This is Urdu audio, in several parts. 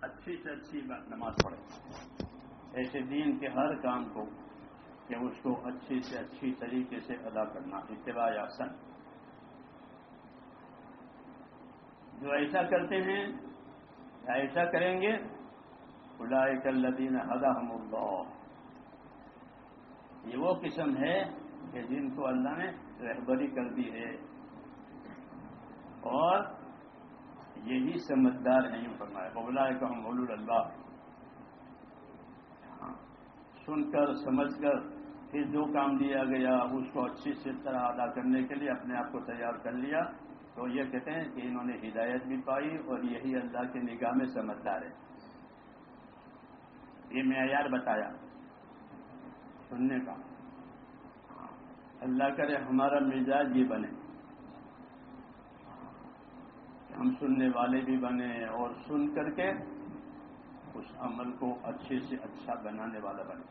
اچھی سے اچھی نماز پڑھے۔ ایسے دین کے ہر کام کو کہ اس کو اچھی سے اچھی طریقے سے ادا کرنا اتباع آسن جو ایسا کرتے ہیں، یا ایسا کریں گے خدائے کلین ہدا ہم یہ وہ قسم ہے کہ جن کو اللہ نے رہبری کر دی ہے۔ اور یہی سمجھدار ہیں فرمایا۔ بولا کہ ہم بول اللہ ہاں۔ سن کر، سمجھ کر، پھر جو کام دیا گیا، اس کو اچھی سے طرح ادا کرنے کے لیے اپنے آپ کو تیار کر لیا، تو یہ کہتے ہیں کہ انہوں نے ہدایت بھی پائی اور یہی اللہ کی نگاہ میں سمجھدار ہے یہ معیار بتایا۔ سننے کا۔ ہاں۔ اللہ کرے ہمارا مزاج یہ بنے۔ ہم سننے والے بھی بنے اور سن کر کے اس عمل کو اچھے سے اچھا بنانے والا بنے۔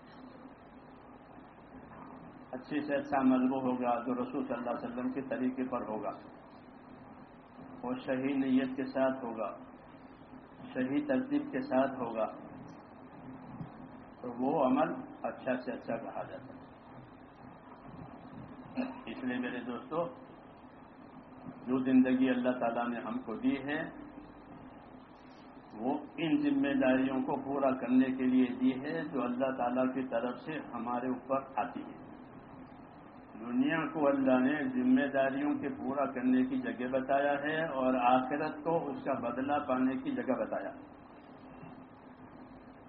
اچھے سے اچھا عمل وہ ہوگا جو رسول صلی اللہ علیہ وسلم کے طریقے پر ہوگا۔ وہ صحیح نیت کے ساتھ ہوگا۔ صحیح ترتیب کے ساتھ ہوگا۔ تو وہ عمل اچھا سے اچھا کہا جاتا ہے۔ اس لیے میرے دوستو جو زندگی اللہ تعالیٰ نے ہم کو دی ہے، وہ ان ذمہ داریوں کو پورا کرنے کے لیے دی ہے جو اللہ تعالیٰ کی طرف سے ہمارے اوپر آتی ہے۔ دنیا کو اللہ نے ذمہ داریوں کے پورا کرنے کی جگہ بتایا ہے اور آخرت کو اس کا بدلہ پانے کی جگہ بتایا۔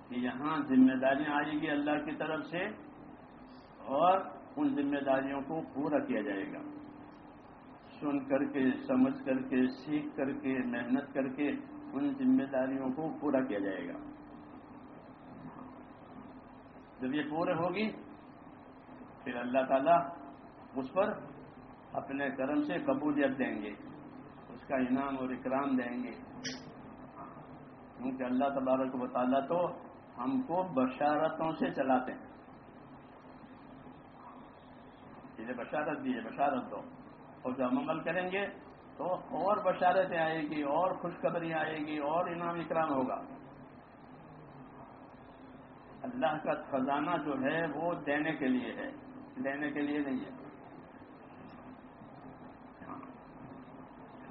کہ یہاں ذمہ داریاں آئے گی اللہ کی طرف سے اور ان ذمہ داریوں کو پورا کیا جائے گا۔ سن کر کے، سمجھ کر کے، سیکھ کر کے، محنت کر کے ان ذمہ داریوں کو پورا کیا جائے گا۔ جب یہ پورے ہوگی، پھر اللہ تعالیٰ اس پر اپنے کرم سے قبولیت دیں گے، اس کا انعام اور اکرام دیں گے۔ کیونکہ اللہ تبارک و تعالیٰ تو ہم کو بشارتوں سے چلاتے ہیں۔ بشارت دیے بشارت دو۔ اور جب ہم عمل کریں گے تو اور بشارتیں آئے گی، اور خوشخبریاں آئے گی، اور انعام اکرام ہوگا۔ اللہ کا خزانہ جو ہے وہ دینے کے لیے ہے، لینے کے لیے نہیں ہے۔ ہاں،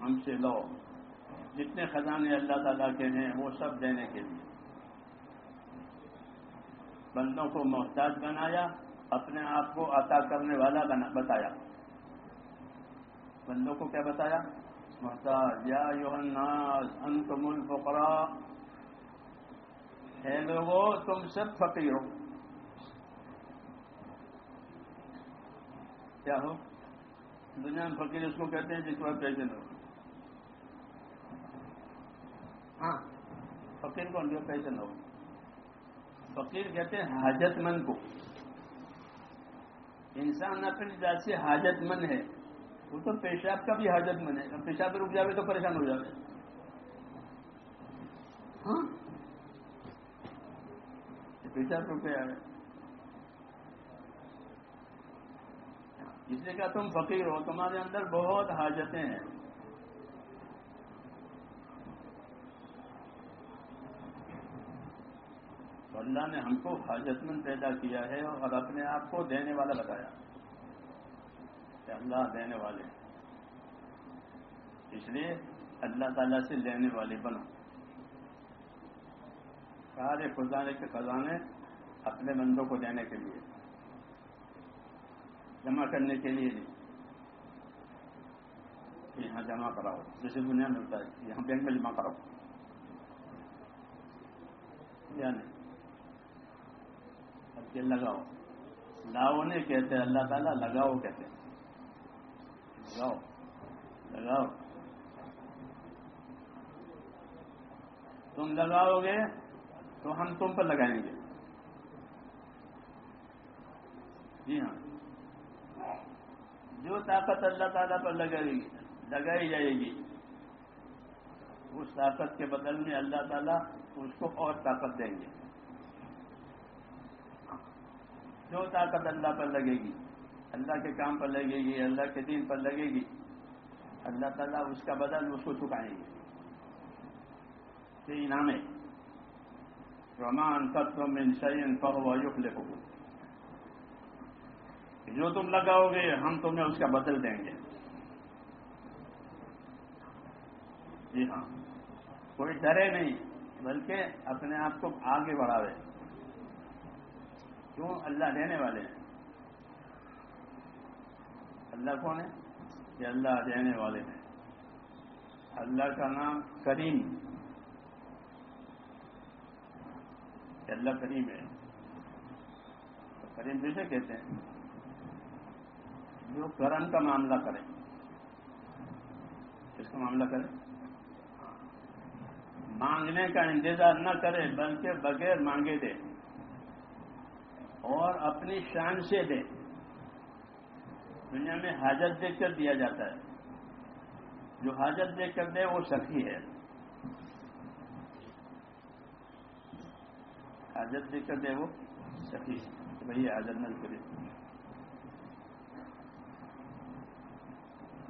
ہم سے لو۔ جتنے خزانے اللہ تعالیٰ کے ہیں، وہ سب دینے کے لیے۔ بندوں کو محتاج بنایا، اپنے آپ کو عطا کرنے والا بتایا۔ بندوں کو کیا بتایا؟ محتاج یا الناس، انتم الفقراء۔ ہے لوگوں تم سب فقیر ہو۔ کیا ہو؟ دنیا میں فقیر اس کو کہتے ہیں جس کو پیسے لو ہاں فقیر کون جو پیسے لو فقیر کہتے ہیں حاجت مند کو۔ انسان اپنی ذات سے حاجت مند ہے۔ وہ تو پیشاب کا بھی حاجت مند ہے پیشاب رک جاوے تو پریشان ہو جاوے۔ ہاں؟ پیشاب رک گیا اس لیے کہا تم فقیر ہو، تمہارے اندر بہت حاجتیں ہیں۔ اللہ نے ہم کو حاجت مند پیدا کیا ہے اور اپنے آپ کو دینے والا بتایا کہ اللہ دینے والے اس لیے اللہ تعالیٰ سے لینے والے بنو۔ سارے خزانے کے خزانے اپنے بندوں کو دینے کے لیے، جمع کرنے کے لیے نہیں۔ یہاں جمع کراؤ، جیسے دنیا میں ہوتا ہے، یہاں بینک میں جمع کراؤ۔ یا نہیں؟ لگاؤ۔ لاؤ نہیں کہتے، اللہ تعالیٰ لگاؤ کہتے لگاؤ لگاؤ تم لگاؤ گے تو ہم تم پر لگائیں گے۔ جی ہاں۔ جو طاقت اللہ تعالیٰ پر لگائے گی، لگائی جائے گی، اس طاقت کے بدل میں اللہ تعالیٰ اس کو اور طاقت دیں گے۔ جو طاقت اللہ پر لگے گی اللہ کے کام پر لگے گی، اللہ کے دین پر لگے گی، اللہ تعالیٰ اس کا بدل اس کو چکائیں گے۔ یہ انعام ہے۔ رمان تتو من شعین فہو یخلف جو تم لگاؤ گے، ہم تمہیں اس کا بدل دیں گے۔ جی ہاں۔ کوئی ڈرے نہیں، بلکہ اپنے آپ کو آگے بڑھاوے۔ کیوں؟ اللہ دینے والے ہیں۔ اللہ کون ہے؟ یہ اللہ دینے والے ہیں۔ اللہ کا نام کریم۔ اللہ کریم ہے۔ کریم کسے کہتے ہیں؟ جو کرم کا معاملہ کرے۔ کس کا معاملہ کرے؟ مانگنے کا انتظار نہ کرے، بلکہ بغیر مانگے دے۔ اور اپنی شان سے دے۔ دنیا میں حاجت دیکھ کر دیا جاتا ہے۔ جو حاجت دیکھ کر دے، وہ سخی ہے۔ حاجت دیکھ کر دے، وہ سخی ہے۔ بھائی حاجت نہ کرے۔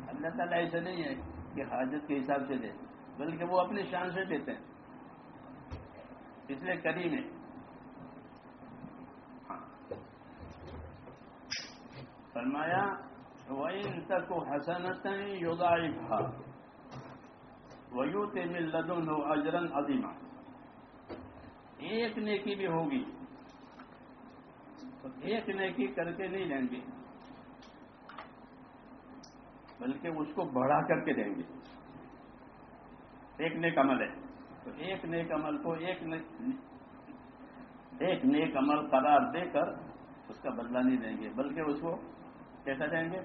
اللہ تعالیٰ ایسا نہیں ہے کہ حاجت کے حساب سے دے، بلکہ وہ اپنی شان سے دیتے ہیں۔ اس لیے کریم ہے۔ فرمایا، وَإِن تَكُ حَسَنَةً يُضَاعِفْهَا وَيُؤْتِ مِن لَّدُنْهُ أَجْرًا عَظِيمًا. ایک نیکی بھی ہوگی، تو ایک نیکی کر کے نہیں لیں گے، بلکہ اس کو بڑھا کر کے دیں گے۔ ایک نیک عمل ہے، تو ایک نیک عمل کو ایک ایک نیک عمل قرار دے کر اس کا بدلہ نہیں دیں گے، بلکہ اس کو کیسا دیں گے؟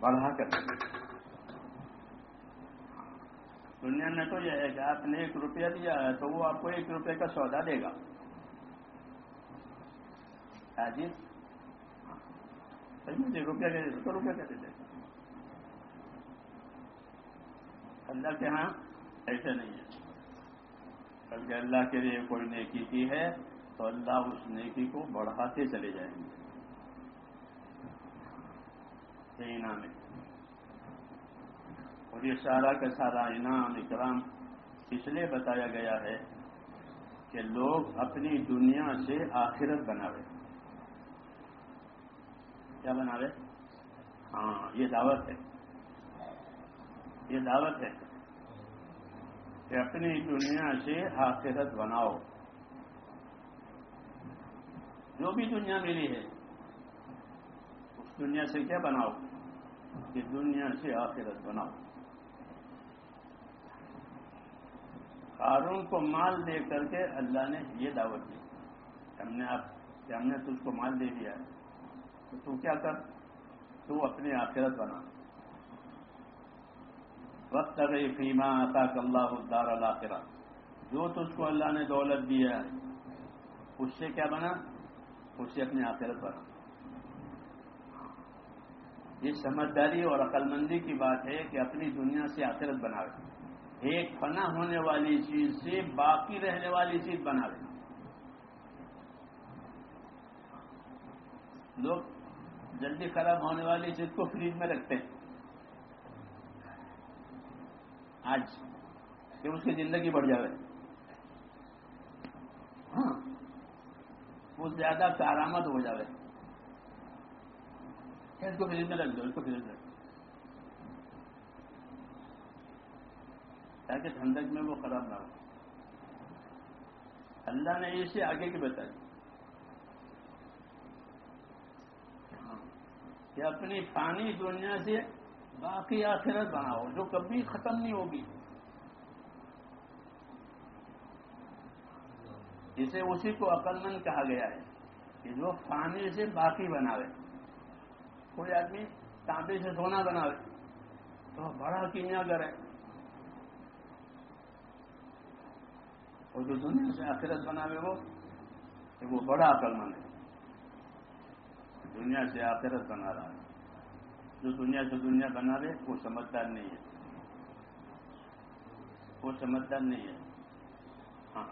بڑھا کر۔ گے دنیا میں تو یہ ہے کہ آپ نے ایک روپیہ دیا ہے تو وہ آپ کو ایک روپے کا سودا دے گا۔ جی؟ مجھے جی، روپیہ کے سو روپیہ کیسے دے گا اللہ کے ہاں ایسے نہیں ہے۔ بلکہ اللہ کے لیے کوئی نیکی کی ہے تو اللہ اس نیکی کو بڑھاتے چلے جائیں گے۔ یہ انعام اور یہ سارا کا سارا انعام اکرام اس لیے بتایا گیا ہے کہ لوگ اپنی دنیا سے آخرت بناوے۔ کیا بناوے؟ ہاں یہ دعوت ہے۔ یہ دعوت ہے کہ اپنی دنیا سے آخرت بناؤ۔ جو بھی دنیا ملی ہے، اس دنیا سے کیا بناؤ؟ کہ دنیا سے آخرت بناؤ۔ قارون کو مال دے کر کے اللہ نے یہ دعوت دی۔ ہم نے آپ ہم نے تجھ کو مال دے دیا ہے۔ تو تو کیا کر؟ تو اپنی آخرت بنا۔ وقت گئی فیما عطا اللہ الدار الآخرہ جو تجھ کو اللہ نے دولت دیا ہے، اس سے کیا بنا؟ اس سے اپنی آخرت بنا۔ یہ سمجھداری اور عقل مندی کی بات ہے کہ اپنی دنیا سے آخرت بناوے ایک فنا ہونے والی چیز سے باقی رہنے والی چیز بناوے لوگ جلدی خراب ہونے والی چیز کو فریج میں رکھتے ہیں۔ آج کہ اس کی زندگی بڑھ جائے۔ ہاں وہ زیادہ کارآمد ہو جائے۔ اس کو فریج میں رکھ دو اس کو فریج میں رکھ تاکہ ٹھنڈک میں وہ خراب نہ ہو اللہ نے اسے آگے کی بتائی کہ اپنی پانی دنیا سے باقی آخرت بناؤ جو کبھی ختم نہیں ہوگی اسے اسی کو عقل مند کہا گیا ہے کہ جو پانی سے باقی بناوے کوئی آدمی تانبے سے سونا بناوے تو بڑا کیمیا کرے اور جو دنیا سے آخرت بناوے وہ کہ وہ بڑا عقل مند ہے۔ دنیا سے آخرت بنا رہا ہے۔ جو دنیا سے دنیا بنا رہے، وہ سمجھدار نہیں ہے۔ وہ سمجھدار نہیں ہے۔ ہاں۔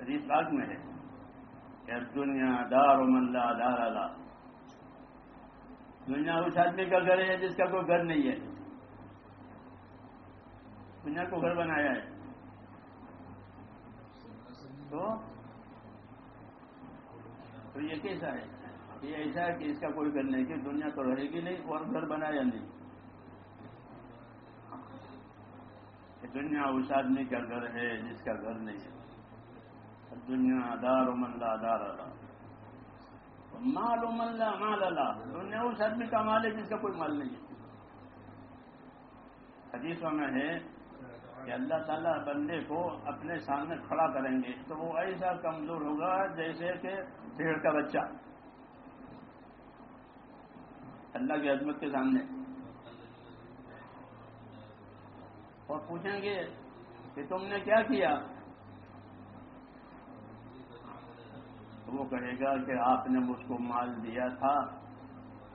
حدیث باغ میں ہے۔ دنیا دار و ملا دار الا دنیا اس آدمی کا گھر ہے جس کا کوئی گھر نہیں ہے۔ دنیا کو گھر بنایا ہے۔ تو یہ کیسا ہے؟ یہ ایسا ہے کہ اس کا کوئی گھر نہیں کہ دنیا تو رہے گی نہیں اور گھر بنا یا نہیں دنیا اس آدمی کا گھر ہے، جس کا گھر نہیں ہے۔ دنیا دار لا دار اللہ مال لا مال اللہ دنیا اس آدمی کا مال ہے جس کا کوئی مال نہیں ہے۔ حدیثوں میں ہے کہ اللہ تعالیٰ بندے کو اپنے سامنے کھڑا کریں گے تو وہ ایسا کمزور ہوگا جیسے کہ بھیڑ کا بچہ۔ اللہ کی عظمت کے سامنے۔ اور پوچھیں گے کہ تم نے کیا کیا؟ وہ کہے گا کہ آپ نے مجھ کو مال دیا تھا،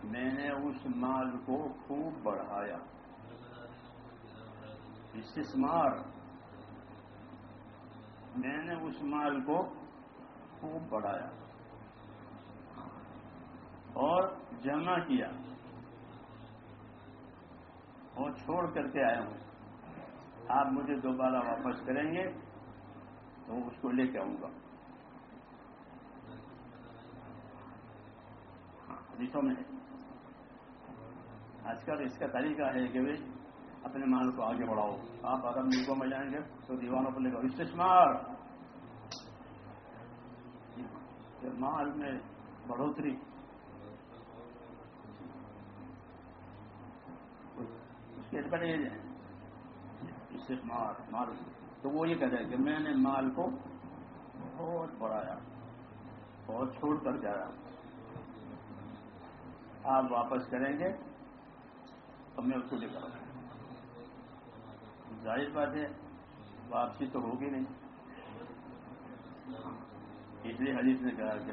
میں نے اس مال کو خوب بڑھایا۔ استثمار۔ میں نے اس مال کو خوب بڑھایا۔ اور جمع کیا۔ اور چھوڑ کر کے آیا ہوں۔ آپ مجھے دوبارہ واپس کریں گے، تو اس کو لے کے آؤں گا۔ حدیثوں میں آج کل اس کا طریقہ ہے کہ بھائی اپنے مال کو آگے بڑھاؤ۔ آپ اگر ملکوں میں جائیں گے تو دیوانوں پر لے کر استثمار۔ مال میں بڑھوتری۔ اس کے بڑے استثمار، مال۔ تو وہ یہ کہتے ہیں کہ میں نے مال کو بہت بڑھایا، بہت چھوڑ کر جایا۔ آپ واپس کریں گے تو میں اس کو لے کر ظاہر بات ہے، واپسی تو ہوگی نہیں۔ اس لیے حدیث نے کہا کہ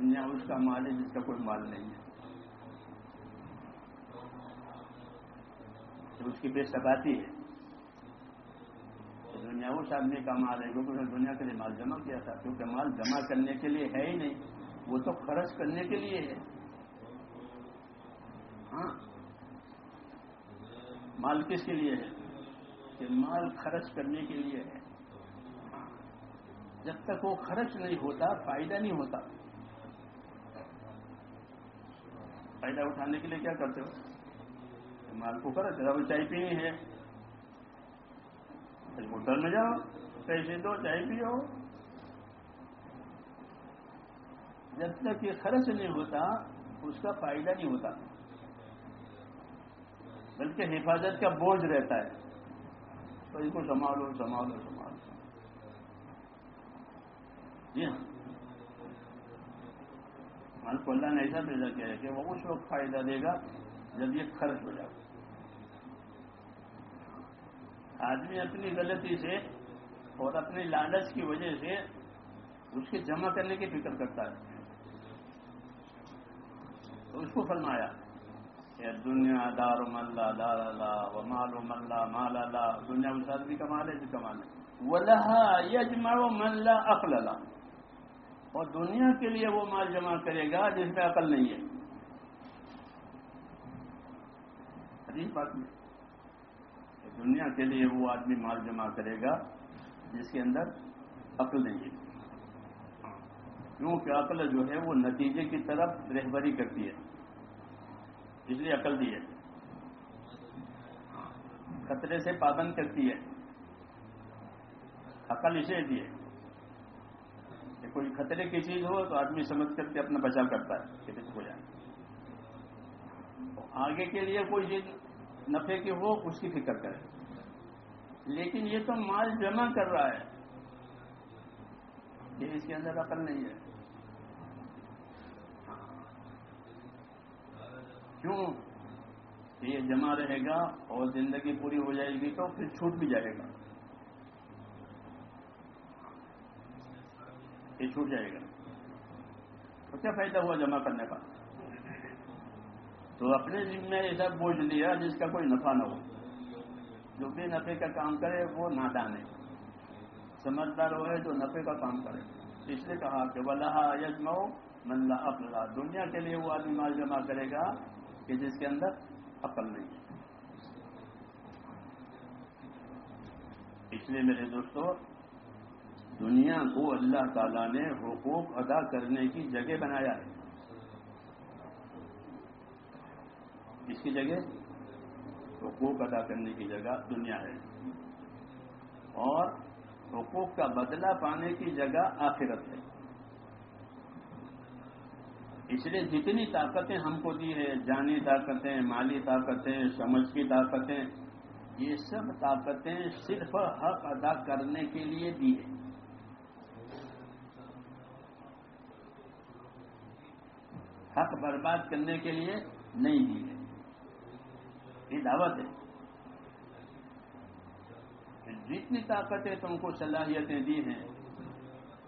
دنیا اس کا مال ہے، جس کا کوئی مال نہیں ہے۔ اس کی بے سکاتی ہے دنیا اس آدمی کا مال ہے، کیونکہ اس نے دنیا کے لیے مال جمع کیا تھا۔ کیونکہ مال جمع کرنے کے لیے ہے ہی نہیں، وہ تو خرچ کرنے کے لیے ہے۔ ہاں۔ مال کس کے لیے ہے؟ کہ مال خرچ کرنے کے لیے ہے۔ جب تک وہ خرچ نہیں ہوتا، فائدہ نہیں ہوتا۔ فائدہ اٹھانے کے لیے کیا کرتے ہو؟ مال کو خرچ اب چائے پینی ہے۔ ہوٹل میں جاؤ۔ پیسے دو، چائے پیو۔ جب تک یہ خرچ نہیں ہوتا، اس کا فائدہ نہیں ہوتا۔ بلکہ حفاظت کا بوجھ رہتا ہے۔ تو اس کو سنبھالو سنبھالو سنبھالو۔ جی ہاں۔ مال کو اللہ نے ایسا بھیجا کیا ہے کہ وہ اس وقت فائدہ دے گا جب یہ خرچ ہو جائے۔ آدمی اپنی غلطی سے اور اپنی لالچ کی وجہ سے اس کے جمع کرنے کی فکر کرتا ہے۔ تو اس کو فرمایا۔ دنیا دار ملا، دار اللہ و مال و ملا، مال اللہ دنیا اس آدمی کا مال ہے جی جس کا مال ہے۔ وہ یجما و ملا عقل اللہ اور دنیا کے لیے وہ مال جمع کرے گا جس میں عقل نہیں ہے۔ عجیب بات میں دنیا کے لیے وہ آدمی مال جمع کرے گا جس کے اندر عقل نہیں ہے۔ کیونکہ عقل جو ہے وہ نتیجے کی طرف رہبری کرتی ہے۔ اس عقل دی ہے۔ خطرے سے پابند کرتی ہے۔ عقل اسے دی ہے۔ کہ کوئی خطرے کی چیز ہو تو آدمی سمجھ کر کے اپنا بچاؤ کرتا ہے کہ کسی کو جائے۔ آگے کے لیے کوئی چیز نفے کی ہو اس کی فکر کرے۔ لیکن یہ تو مال جمع کر رہا ہے یہ اس کے اندر عقل نہیں ہے۔ کیوں؟ یہ جمع رہے گا اور زندگی پوری ہو جائے گی تو پھر چھوٹ بھی جائے گا۔ یہ چھوٹ جائے گا۔ تو کیا فائدہ ہوا جمع کرنے کا؟ تو اپنے ذمہ ایسا بوجھ لیا جس کا کوئی نفع نہ ہو۔ جو بھی نفے کا کام کرے وہ نادان ہے۔ سمجھدار ہوئے جو نفے کا کام کرے۔ اس لیے کہا کہ ولہ یجما ملا اپلا دنیا کے لیے وہ آدمی مال جمع کرے گا کہ جس کے اندر عقل نہیں ہے۔ اس لیے میرے دوستو، دنیا کو اللہ تعالیٰ نے حقوق ادا کرنے کی جگہ بنایا ہے۔ اس کی جگہ؟ حقوق ادا کرنے کی جگہ دنیا ہے۔ اور حقوق کا بدلہ پانے کی جگہ آخرت ہے۔ اس لیے جتنی طاقتیں ہم کو دی ہے جانی طاقتیں، مالی طاقتیں، سمجھ کی طاقتیں، یہ سب طاقتیں صرف حق ادا کرنے کے لیے دی ہے حق برباد کرنے کے لیے نہیں دی ہے یہ دعوت ہے۔ جتنی طاقتیں تم کو صلاحیتیں دی ہیں،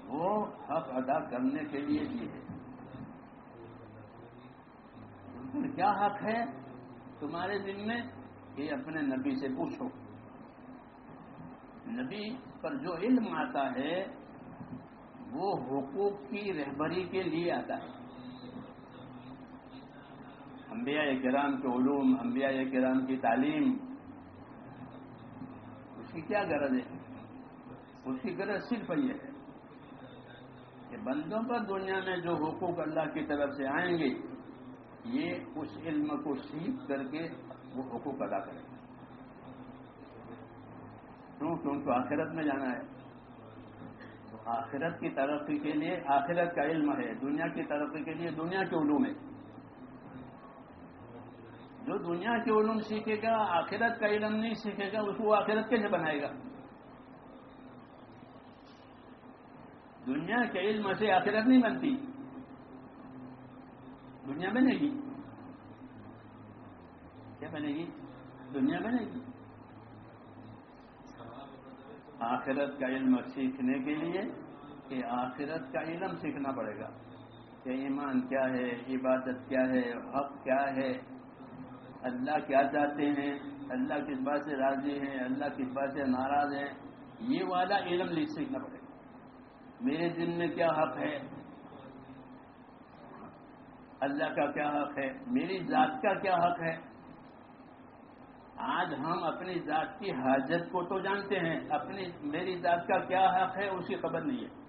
وہ حق ادا کرنے کے لیے دی ہے کیا حق ہے تمہارے دن میں؟ کہ اپنے نبی سے پوچھو۔ نبی پر جو علم آتا ہے، وہ حقوق کی رہبری کے لیے آتا ہے۔ انبیاء کرام کے علوم، انبیاء کرام کی تعلیم، اس کی کیا غرض ہے؟ اس کی غرض صرف یہ ہے کہ بندوں پر دنیا میں جو حقوق اللہ کی طرف سے آئیں گے یہ اس علم کو سیکھ کر کے وہ حقوق ادا کریں کیوں کیوں؟ تو آخرت میں جانا ہے۔ آخرت کی ترقی کے لیے آخرت کا علم ہے۔ دنیا کی ترقی کے لیے دنیا کے علوم ہے۔ جو دنیا کے علوم سیکھے گا، آخرت کا علم نہیں سیکھے گا، اس کو آخرت کیسے بنائے گا؟ دنیا کے علم سے آخرت نہیں بنتی۔ دنیا بنے گی کیا بنے گی دنیا بنے گی آخرت کا علم سیکھنے کے لیے کہ آخرت کا علم سیکھنا پڑے گا۔ کہ ایمان کیا ہے، عبادت کیا ہے، حق کیا ہے۔ اللہ کیا چاہتے ہیں؟ اللہ کس بات سے راضی ہیں؟ اللہ کس بات سے ناراض ہیں؟ یہ والا علم سیکھنا پڑے گا۔ میرے دن میں کیا حق ہے؟ اللہ کا کیا حق ہے؟ میری ذات کا کیا حق ہے؟ آج ہم اپنی ذات کی حاجت کو تو جانتے ہیں، اپنی، میری ذات کا کیا حق ہے اس کی خبر نہیں ہے۔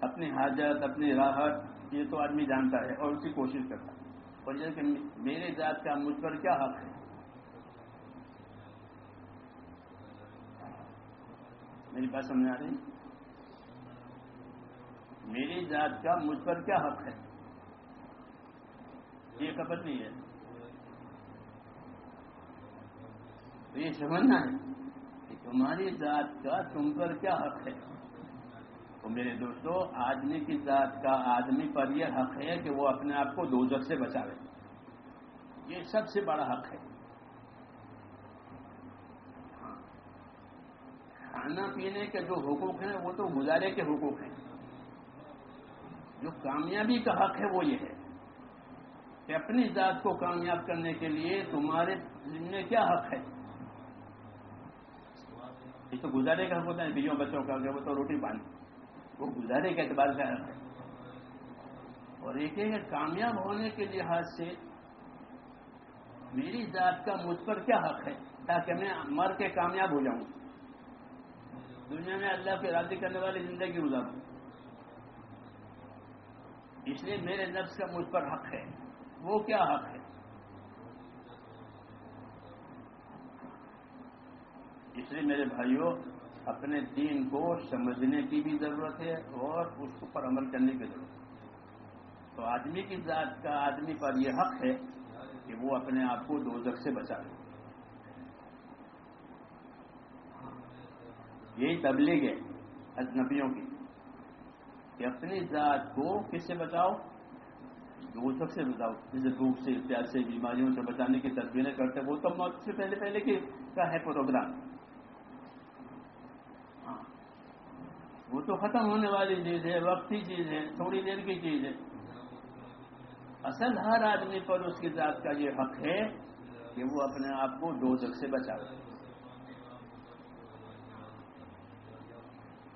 اپنی حاجت، اپنی راحت، یہ تو آدمی جانتا ہے اور اس کی کوشش کرتا ہے۔ اور یہ کہ میری ذات کا مجھ پر کیا حق ہے؟ میری بات سمجھ آ رہی میری ذات کا مجھ پر کیا حق ہے؟ یہ خبر نہیں ہے۔ تو یہ سمجھنا ہے کہ تمہاری ذات کا تم پر کیا حق ہے؟ تو میرے دوستو آدمی کی ذات کا آدمی پر یہ حق ہے کہ وہ اپنے آپ کو دو سے بچاوے یہ سب سے بڑا حق ہے۔ کھانا پینے کے جو حقوق ہیں وہ تو گزارے کے حقوق ہیں۔ جو کامیابی کا حق ہے وہ یہ ہے کہ اپنی ذات کو کامیاب کرنے کے لیے تمہارے میں کیا حق ہے؟ یہ تو گزارے کا حق ہوتا ہے، بیویوں بچوں کا وہ تو روٹی پانی۔ وہ گزارے کے اعتبار کا حق ہے۔ اور ایک ہے کامیاب ہونے کے لحاظ سے میری ذات کا مجھ پر کیا حق ہے؟ تاکہ میں مر کے کامیاب ہو جاؤں۔ دنیا میں اللہ کی راضی کرنے والی زندگی گزاروں۔ اس لیے میرے نفس کا مجھ پر حق ہے۔ وہ کیا حق ہے؟ اس لیے میرے بھائیوں اپنے دین کو سمجھنے کی بھی ضرورت ہے اور اس پر عمل کرنے کی ضرورت ہے۔ تو آدمی کی ذات کا، آدمی پر یہ حق ہے کہ وہ اپنے آپ کو دو سے بچا لے۔ یہی تبلیغ ہے۔ اجنبیوں کی۔ کہ اپنی ذات کو کس سے بچاؤ؟ دو سے بچاؤ۔ جیسے دھوپ سے، پیاس سے، بیماریوں سے بچانے کی تصویریں کرتے وہ تو موت سے پہلے پہلے کی کا ہے پروگرام۔ ہاں۔ وہ تو ختم ہونے والی چیز ہے وقتی چیز ہے، تھوڑی دیر کی چیز ہے۔ اصل ہر آدمی پر اس کی ذات کا یہ حق ہے کہ وہ اپنے آپ کو دو سے بچا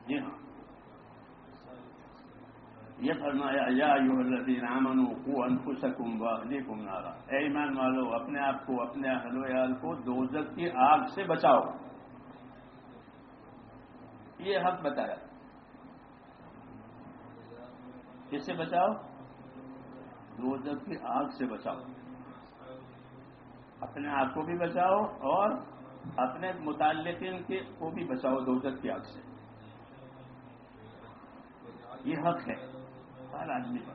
جی ہاں یہ فرمایا، یا الذین آمنوا قوا انفسکم واہلیکم نارا. اے ایمان والو، اپنے آپ کو، اپنے اہل و عیال کو دوزک کی آگ سے بچاؤ۔ یہ حق بتایا۔ کس سے بچاؤ؟ دوزخ کی آگ سے بچاؤ۔ اپنے آپ کو بھی بچاؤ اور اپنے متعلقین کے کو بھی بچاؤ دوزخ کی آگ سے۔ یہ حق ہے۔ ہر آدمی پر۔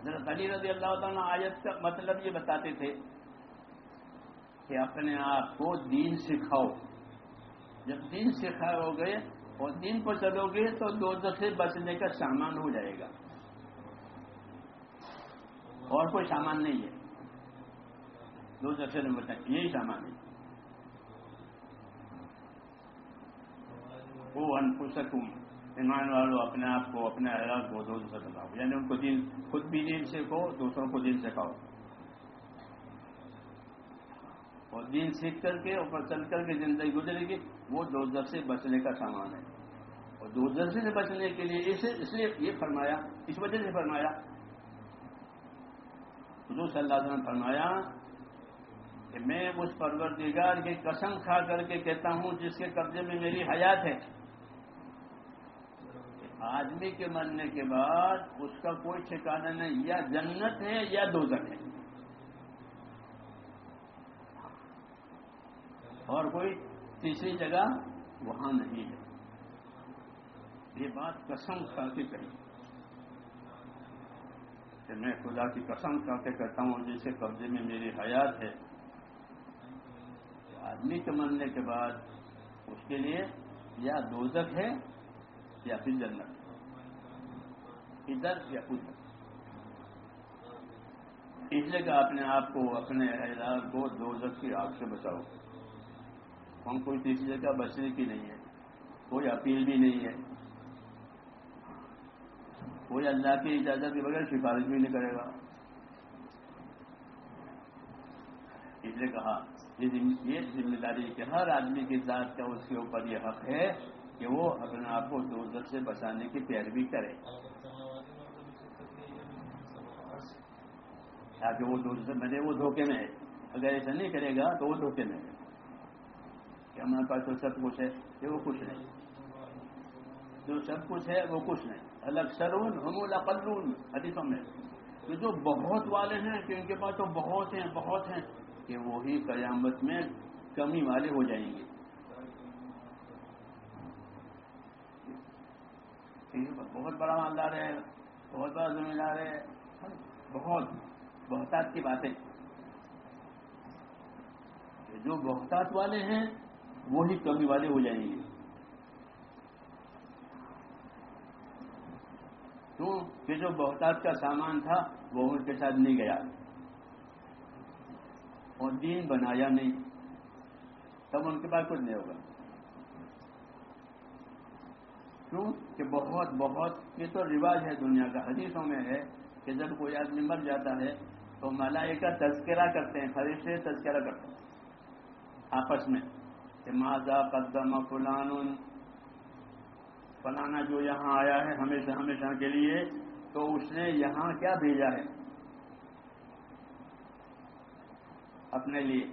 حضرت علی رضی اللہ تعالیٰ آیت کا مطلب یہ بتاتے تھے کہ اپنے آپ کو دین سکھاؤ۔ جب دین سکھاؤ گے اور دین کو چلو گے تو دو سے بچنے کا سامان ہو جائے گا۔ اور کوئی سامان نہیں ہے۔ دو سے بچیں یہی سامان ہے۔ وہ انفسکم۔ ایمان والوں اپنے آپ کو، اپنے حیرات کو دو سے بتاؤ یعنی ان کو دین، خود بھی دین سیکھو، دوسروں کو دین سکھاؤ۔ اور دین سیکھ کر کے، اوپر چل کر کے زندگی گزرے گی، وہ دو سے بچنے کا سامان ہے۔ اور دو سے بچنے کے لیے اسے، اس لیے یہ فرمایا، اس وجہ سے فرمایا، حضور صلی اللہ علیہ وسلم فرمایا کہ میں اس پروردگار کی قسم کھا کر کے کہتا ہوں، جس کے قبضے میں میری حیات ہے۔ آدمی کے مرنے کے بعد اس کا کوئی ٹھکانا نہیں، یا جنت ہے یا دوزن ہے۔ اور کوئی تیسری جگہ وہاں نہیں ہے۔ یہ بات قسم کھا کے کہی کہ میں خدا کی قسم کھا کے کہتا ہوں جس کے قبضے میں میری حیات ہے۔ آدمی کے مرنے کے بعد اس کے لیے یا دوزک ہے یا پھر جنت ادھر یا ادھر اس لیے کہ اپنے آپ کو اپنے حیرات کو دوزک کی آگ سے بچاؤ. ہم کوئی تیسری جگہ بچنے کی نہیں ہے. کوئی اپیل بھی نہیں ہے. کوئی اللہ کی اجازت کے بغیر سفارش بھی نہیں کرے گا. اس لیے کہا، یہ ذمہ داری کہ ہر آدمی کے ذات کا اس کے اوپر یہ حق ہے کہ وہ اپنے آپ کو دوزت سے بچانے کی پیروی کرے۔ تاکہ وہ دوست سے بنے وہ دھوکے میں ہے۔ اگر ایسا نہیں کرے گا تو وہ دھوکے میں ہے۔ کہ ہمارے پاس تو سب کچھ ہے کہ وہ کچھ نہیں۔ جو سب کچھ ہے وہ کچھ نہیں۔ الگ سرون، ہم القلون حدیثوں میں۔ تو جو بہت والے ہیں، کہ ان کے پاس تو بہت ہیں بہت ہیں، کہ وہی قیامت میں کمی والے ہو جائیں گے۔ بہت بڑا مالدار ہے، بہت بڑا زمیندار ہے، بہت بہتات کی باتیں۔ جو بہتات والے ہیں، وہی کمی والے ہو جائیں گے۔ کیوں کہ جو بہتات کا سامان تھا، وہ ان کے ساتھ نہیں گیا۔ اور دین بنایا نہیں۔ تب ان کے پاس کچھ نہیں ہوگا۔ کیوں کہ بہت بہت یہ تو رواج ہے دنیا کا، حدیثوں میں ہے کہ جب کوئی آدمی مر جاتا ہے تو ملائی کا تذکرہ کرتے ہیں، فرشتے تذکرہ کرتے ہیں۔ آپس میں کہ ماضا قدم فلان، فلانا جو یہاں آیا ہے ہمیشہ ہمیشہ کے لیے تو اس نے یہاں کیا بھیجا ہے؟ اپنے لیے۔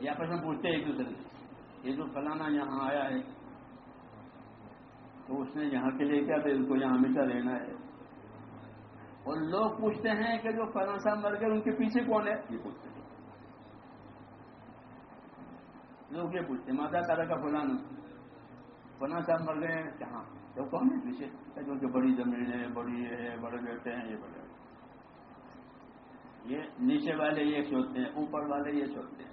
یا پھر ہم پوچھتے ہیں ایک دوسرے سے۔ یہ جو فلانا یہاں آیا ہے، تو اس نے یہاں کے لیے کیا ان کو یہاں ہمیشہ رہنا ہے۔ اور لوگ پوچھتے ہیں کہ جو فلاں صاحب مر گئے، ان کے پیچھے کون ہے؟ یہ پوچھتے ہیں۔ لوگ یہ پوچھتے ہیں ماتا تارا کا فلانا فلاں صاحب مر گئے ہیں، کہاں؟ تو کون ہے پیچھے؟ جو کہ بڑی زمین ہے، بڑی ہے، بڑے بیٹے ہیں، یہ بڑے۔ یہ نیچے والے یہ سوچتے ہیں، اوپر والے یہ سوچتے ہیں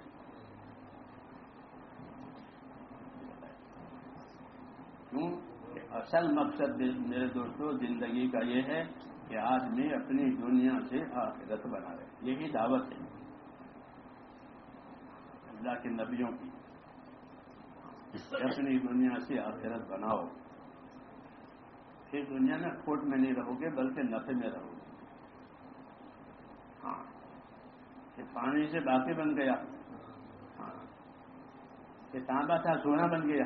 کیوں کہ اصل مقصد میرے دوستوں زندگی کا یہ ہے کہ آدمی اپنی دنیا سے آخرت بنا رہے یہی دعوت ہے۔ اللہ کے نبیوں کی اپنی دنیا سے آخرت بناؤ۔ پھر دنیا میں کھوٹ میں نہیں رہو گے، بلکہ نفے میں رہو گے۔ ہاں۔ کہ پانی سے باقی بن گیا۔ ہاں۔ کہ تانبا تھا، سونا بن گیا۔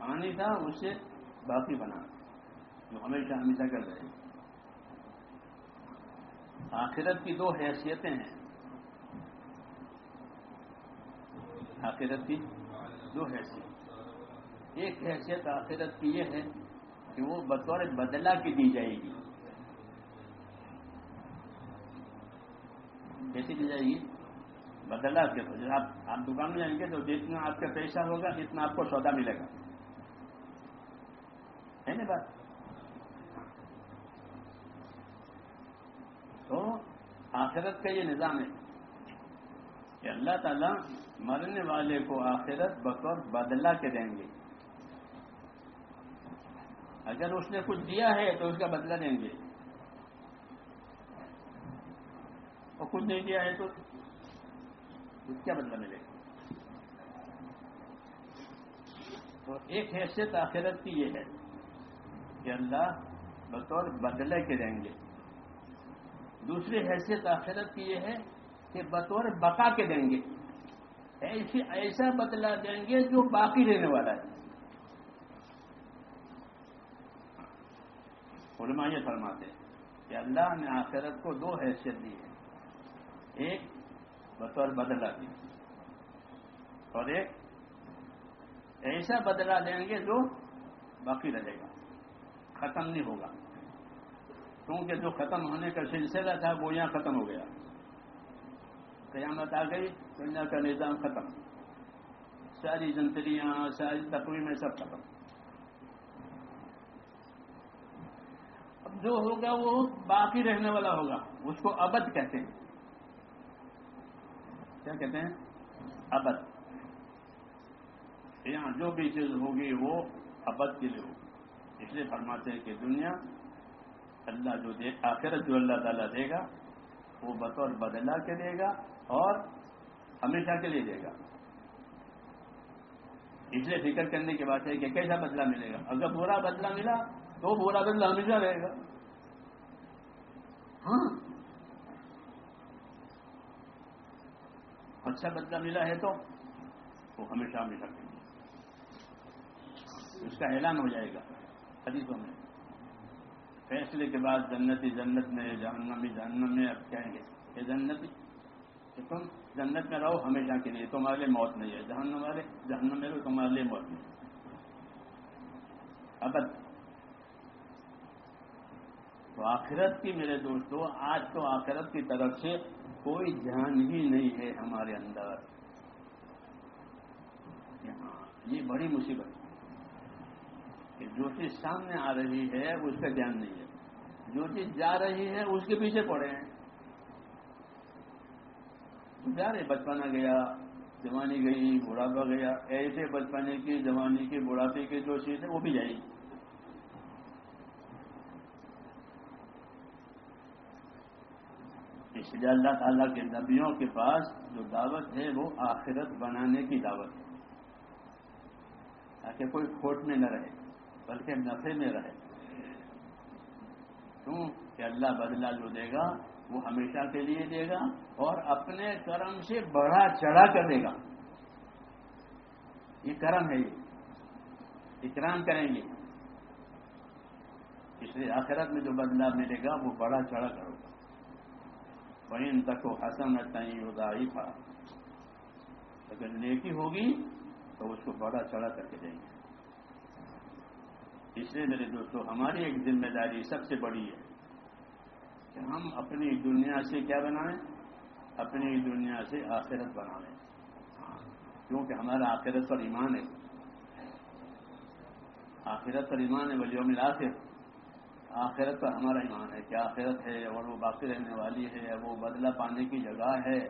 پانی تھا، اس سے باقی بنا۔ جو ہمیشہ ہمیشہ کر رہے ہیں۔ آخرت کی دو حیثیتیں ہیں۔ آخرت کی دو حیثیت۔ ایک حیثیت آخرت کی یہ ہے کہ وہ بطور بدلہ کی دی جائے گی۔ کیسی دی جائے گی؟ بدلا کے آپ آپ دکان میں جائیں گے تو جتنا آپ کا پیسہ ہوگا، اتنا آپ کو سودا ملے گا۔ ہے نا بات؟ تو آخرت کا یہ نظام ہے کہ اللہ تعالیٰ مرنے والے کو آخرت بطور بدلا کے دیں گے۔ اگر اس نے کچھ دیا ہے تو اس کا بدلہ دیں گے۔ اور کچھ نہیں دیا ہے تو اس کیا بدلہ ملے؟ گا تو ایک حیثیت آخرت کی یہ ہے۔ کہ اللہ بطور بدلے کے دیں گے۔ دوسری حیثیت آخرت کی یہ ہے کہ بطور بقا کے دیں گے۔ ایسی ایسا بدلا دیں گے جو باقی رہنے والا ہے۔ علماء یہ فرماتے ہیں کہ اللہ نے آخرت کو دو حیثیت دی ہے ایک بطور بدلا دی۔ اور ایک ایسا بدلا دیں گے جو باقی رہے گا۔ ختم نہیں ہوگا۔ کیونکہ جو ختم ہونے کا سلسلہ تھا، وہ یہاں ختم ہو گیا۔ قیامت آ گئی، دنیا کا نظام ختم۔ ساری جنتریاں، ساری تقویمیں سب ختم۔ اب جو ہوگا، وہ باقی رہنے والا ہوگا۔ اس کو ابد کہتے ہیں۔ کیا کہتے ہیں؟ ابد۔ یہاں جو بھی چیز ہوگی، وہ ابد کے لیے ہوگی۔ اس لیے فرماتے ہیں کہ دنیا اللہ جو دے آخرت جو اللہ تعالیٰ دے گا، وہ بطور بدلا کے دے گا اور ہمیشہ کے لیے دے گا۔ اس لیے فکر کرنے کی بات ہے کہ کیسا بدلہ ملے گا؟ اگر برا بدلہ ملا تو برا بدلہ ہمیشہ رہے گا۔ ہاں۔ اچھا بدلہ ملا ہے تو وہ ہمیشہ ہمیشہ کے لیے۔ اس کا اعلان ہو جائے گا۔ حدیثوں میں۔ فیصلے کے بعد جنتی جنت میں جہنمی جہنم میں، اب کہیں گے یہ جنتی کہ تم جنت میں رہو، ہمیشہ کے لیے تمہارے لیے موت نہیں ہے۔ جہنم والے، جہنم میں رہو، تمہارے لیے موت نہیں ابد۔ تو آخرت کی میرے دوستو، آج تو آخرت کی طرف سے کوئی دھیان ہی نہیں ہے ہمارے اندر۔ یہاں یہ بڑی مصیبت۔ کہ جو چیز سامنے آ رہی ہے، اس کا دھیان نہیں ہے۔ جو چیز جا رہی ہے، اس کے پیچھے پڑے ہیں۔ جا رہے بچپنا گیا، جوانی گئی، بڑھاپا گیا۔ ایسے بچپنے کی، جوانی کی، بڑھاپے کی جو چیز ہے وہ بھی جائے گی اس لیے اللہ تعالیٰ کے نبیوں کے پاس جو دعوت ہے، وہ آخرت بنانے کی دعوت ہے۔ تاکہ کوئی کھوٹ میں نہ رہے۔ بلکہ نفے میں رہے۔ کیوں؟ کہ اللہ بدلہ جو دے گا، وہ ہمیشہ کے لیے دے گا اور اپنے کرم سے بڑھا چڑھا کر دے گا۔ یہ کرم ہے یہ۔ اکرام کریں گے۔ اس لیے آخرت میں جو بدلہ ملے گا، وہ بڑا چڑھا کرو۔ گا وہیں تک وہ حسن تعین تھا اگر نیکی ہوگی، تو اس کو بڑا چڑھا کر کے دیں گے۔ اس لیے میرے دوستوں ہماری ایک ذمہ داری سب سے بڑی ہے کہ ہم اپنی دنیا سے کیا بنائیں؟ اپنی دنیا سے آخرت بنائیں۔ کیونکہ ہمارا آخرت پر ایمان ہے۔ آخرت پر ایمان ہے ولیوم الآخر۔ آخرت پر ہمارا ایمان ہے کہ آخرت ہے اور وہ باقی رہنے والی ہے، وہ بدلہ پانے کی جگہ ہے۔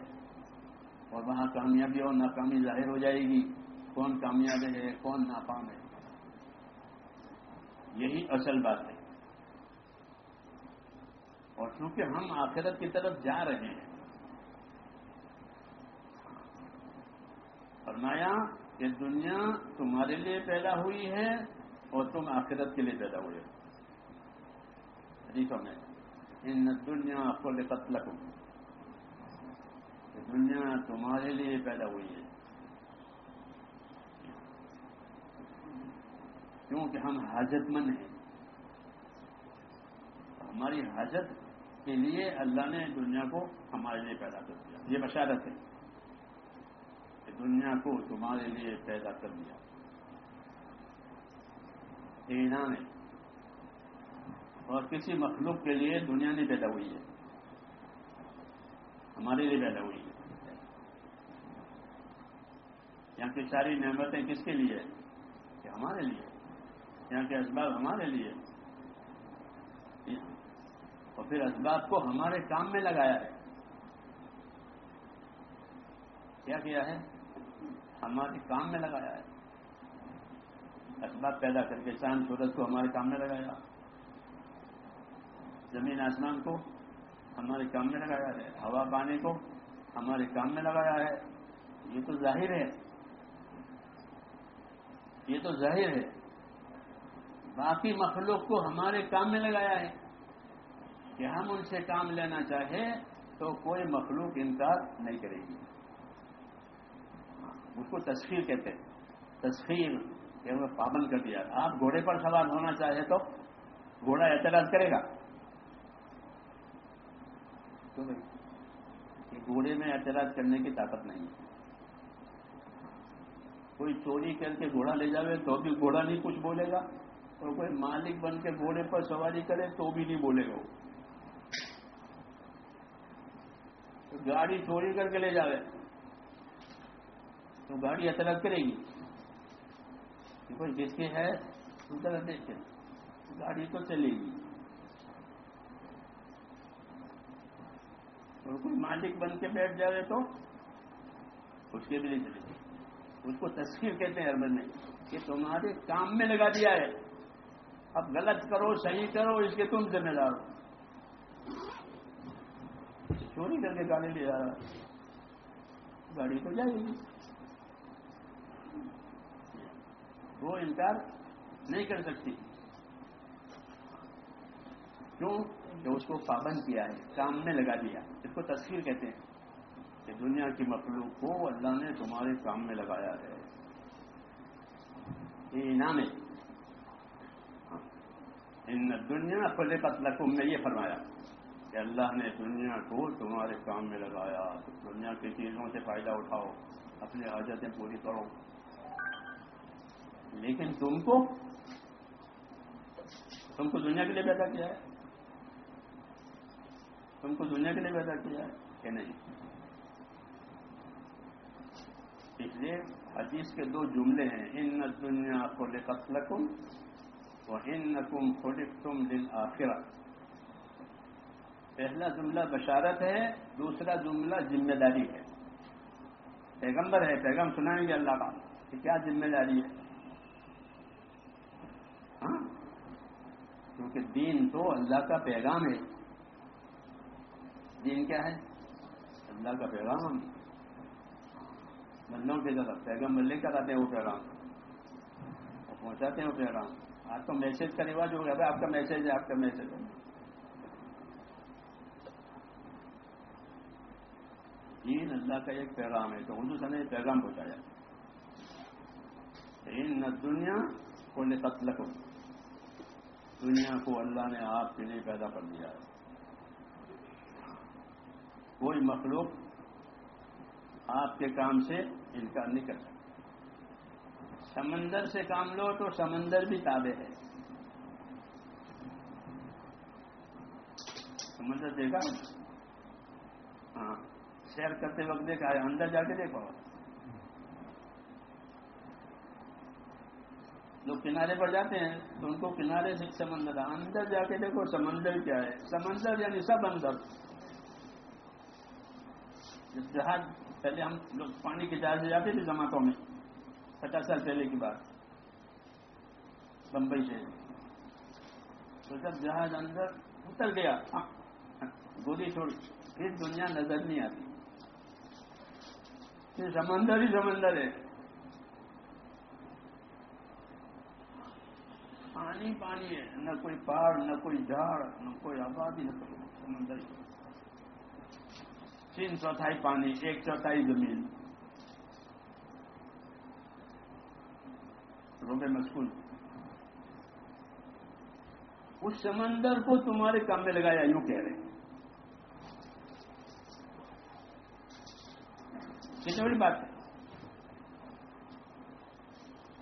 اور وہاں کامیابی اور ناکامی ظاہر ہو جائے گی۔ کون کامیاب ہے، کون ناکام ہے۔ یہی اصل بات ہے۔ اور چونکہ ہم آخرت کی طرف جا رہے ہیں، فرمایا کہ دنیا تمہارے لیے پیدا ہوئی ہے اور تم آخرت کے لیے پیدا ہوئے حدیثوں میں، ان دنیا کو لے قتل دنیا تمہارے لیے پیدا ہوئی ہے۔ کیونکہ ہم حاجت مند ہیں۔ ہماری حاجت کے لیے اللہ نے دنیا کو ہمارے لیے پیدا کر دیا۔ یہ بشارت ہے کہ دنیا کو تمہارے لیے پیدا کر دیا۔ یہ انعام ہے۔ اور کسی مخلوق کے لیے دنیا نہیں پیدا ہوئی ہے۔ ہمارے لیے پیدا ہوئی ہے۔ یہاں کی ساری نعمتیں کس کے لیے؟ کہ ہمارے لیے۔ یہاں کے اسباب ہمارے لیے۔ اور پھر اسباب کو ہمارے کام میں لگایا ہے۔ کیا کیا ہے؟ ہمارے کام میں لگایا ہے۔ اسباب پیدا کر کے چاند سورج کو ہمارے کام میں لگایا۔ زمین آسمان کو ہمارے کام میں لگایا ہے۔ ہوا پانی کو ہمارے کام میں لگایا ہے۔ یہ تو ظاہر ہے۔ یہ تو ظاہر ہے۔ باقی مخلوق کو ہمارے کام میں لگایا ہے۔ کہ ہم ان سے کام لینا چاہیں تو کوئی مخلوق انکار نہیں کرے گی۔ اس کو تسخیر کہتے ہیں۔ تسخیر کہ وہ پابند کر دیا۔ آپ گھوڑے پر سوار ہونا چاہے تو گھوڑا اعتراض کرے گا۔ تو بھائی؟ گھوڑے میں اعتراض کرنے کی طاقت نہیں ہے۔ کوئی چوری کر کے گھوڑا لے جاوے تو بھی گھوڑا نہیں کچھ بولے گا۔ اور کوئی مالک بن کے گھوڑے پر سواری کرے تو بھی نہیں بولے گا گاڑی چوری کر کے لے جاوے۔ تو گاڑی اعتراض کرے گی۔ کوئی جس کی ہے طرح دیکھے گاڑی تو چلے گی۔ اور کوئی مالک بن کے بیٹھ جائے تو اس کے بھی نہیں چلے۔ گی اس کو تشکیل کہتے ہیں اربن نے کہ تمہارے کام میں لگا دیا ہے۔ اب غلط کرو، صحیح کرو، اس کے تم ذمہ دار ہو۔ چوری کر کے گاڑی لے جا رہا؟ گاڑی تو جائے گی۔ وہ انکار نہیں کر سکتی۔ کیوں؟ کہ اس کو پابند کیا ہے، کام میں لگا دیا۔ اس کو تصویر کہتے ہیں کہ دنیا کی مخلوق کو اللہ نے تمہارے کام میں لگایا ہے۔ یہ انعام ہے۔ ان دنیا کھلے پتلکم میں یہ فرمایا کہ اللہ نے دنیا کو تمہارے کام میں لگایا، دنیا کی چیزوں سے فائدہ اٹھاؤ، اپنی حاجتیں پوری کرو۔ لیکن تم کو تم کو دنیا کے لیے پیدا کیا ہے؟ تم کو دنیا کے لیے پیدا کیا ہے کہ نہیں؟ اس لیے حدیث کے دو جملے ہیں، ان دنیا کو لے قتلکم و ان نقم پہلا جملہ بشارت ہے، دوسرا جملہ ذمہ داری ہے۔ پیغمبر ہے پیغم سنائیں گے اللہ کا۔ کہ کیا ذمہ داری ہے؟ ہاں؟ کیونکہ دین تو اللہ کا پیغام ہے۔ دین کیا ہے؟ اللہ کا پیغام بندوں کی طرف پیغام لے کر آتے ہیں وہ پیغام۔ اور پہنچاتے ہیں وہ پیغام۔ آپ کا میسج کا رواج ہو گیا بھائی آپ کا میسج ہے، آپ کا میسج ہے۔ دین اللہ کا ایک پیغام ہے، تو اردو نے پیغام پہنچایا۔ ان دنیا کو لے قتل کو دنیا کو اللہ نے آپ کے لیے پیدا کر دیا ہے۔ کوئی مخلوق آپ کے کام سے انکار نہیں کر سکتا سمندر سے کام لو تو سمندر بھی تابع ہے۔ سمندر دیکھا ہاں۔ سیر کرتے وقت دیکھا ہے، اندر جا کے دیکھو لوگ کنارے پر جاتے ہیں تو ان کو کنارے سے سمندر، اندر جا کے دیکھو سمندر کیا ہے۔ سمندر یعنی سب اندر۔ جہاز، پہلے ہم لوگ پانی کے جہاز سے جاتے تھے جماعتوں میں۔ پچاس سال پہلے کی بات۔ بمبئی سے۔ تو جب جہاز اندر اتر گیا۔ گولی چھوڑ۔ پھر دنیا نظر نہیں آتی۔ پھر سمندر ہی سمندر ہے۔ پانی پانی ہے۔ نہ کوئی پہاڑ، نہ کوئی جھاڑ، نہ کوئی آبادی، نہ کوئی سمندر۔ تین چوتھائی پانی، ایک چوتھائی زمین۔ روبے مسکول اس سمندر کو تمہارے کام میں لگایا، یوں کہہ رہے ہیں۔ کتنی بڑی بات ہے۔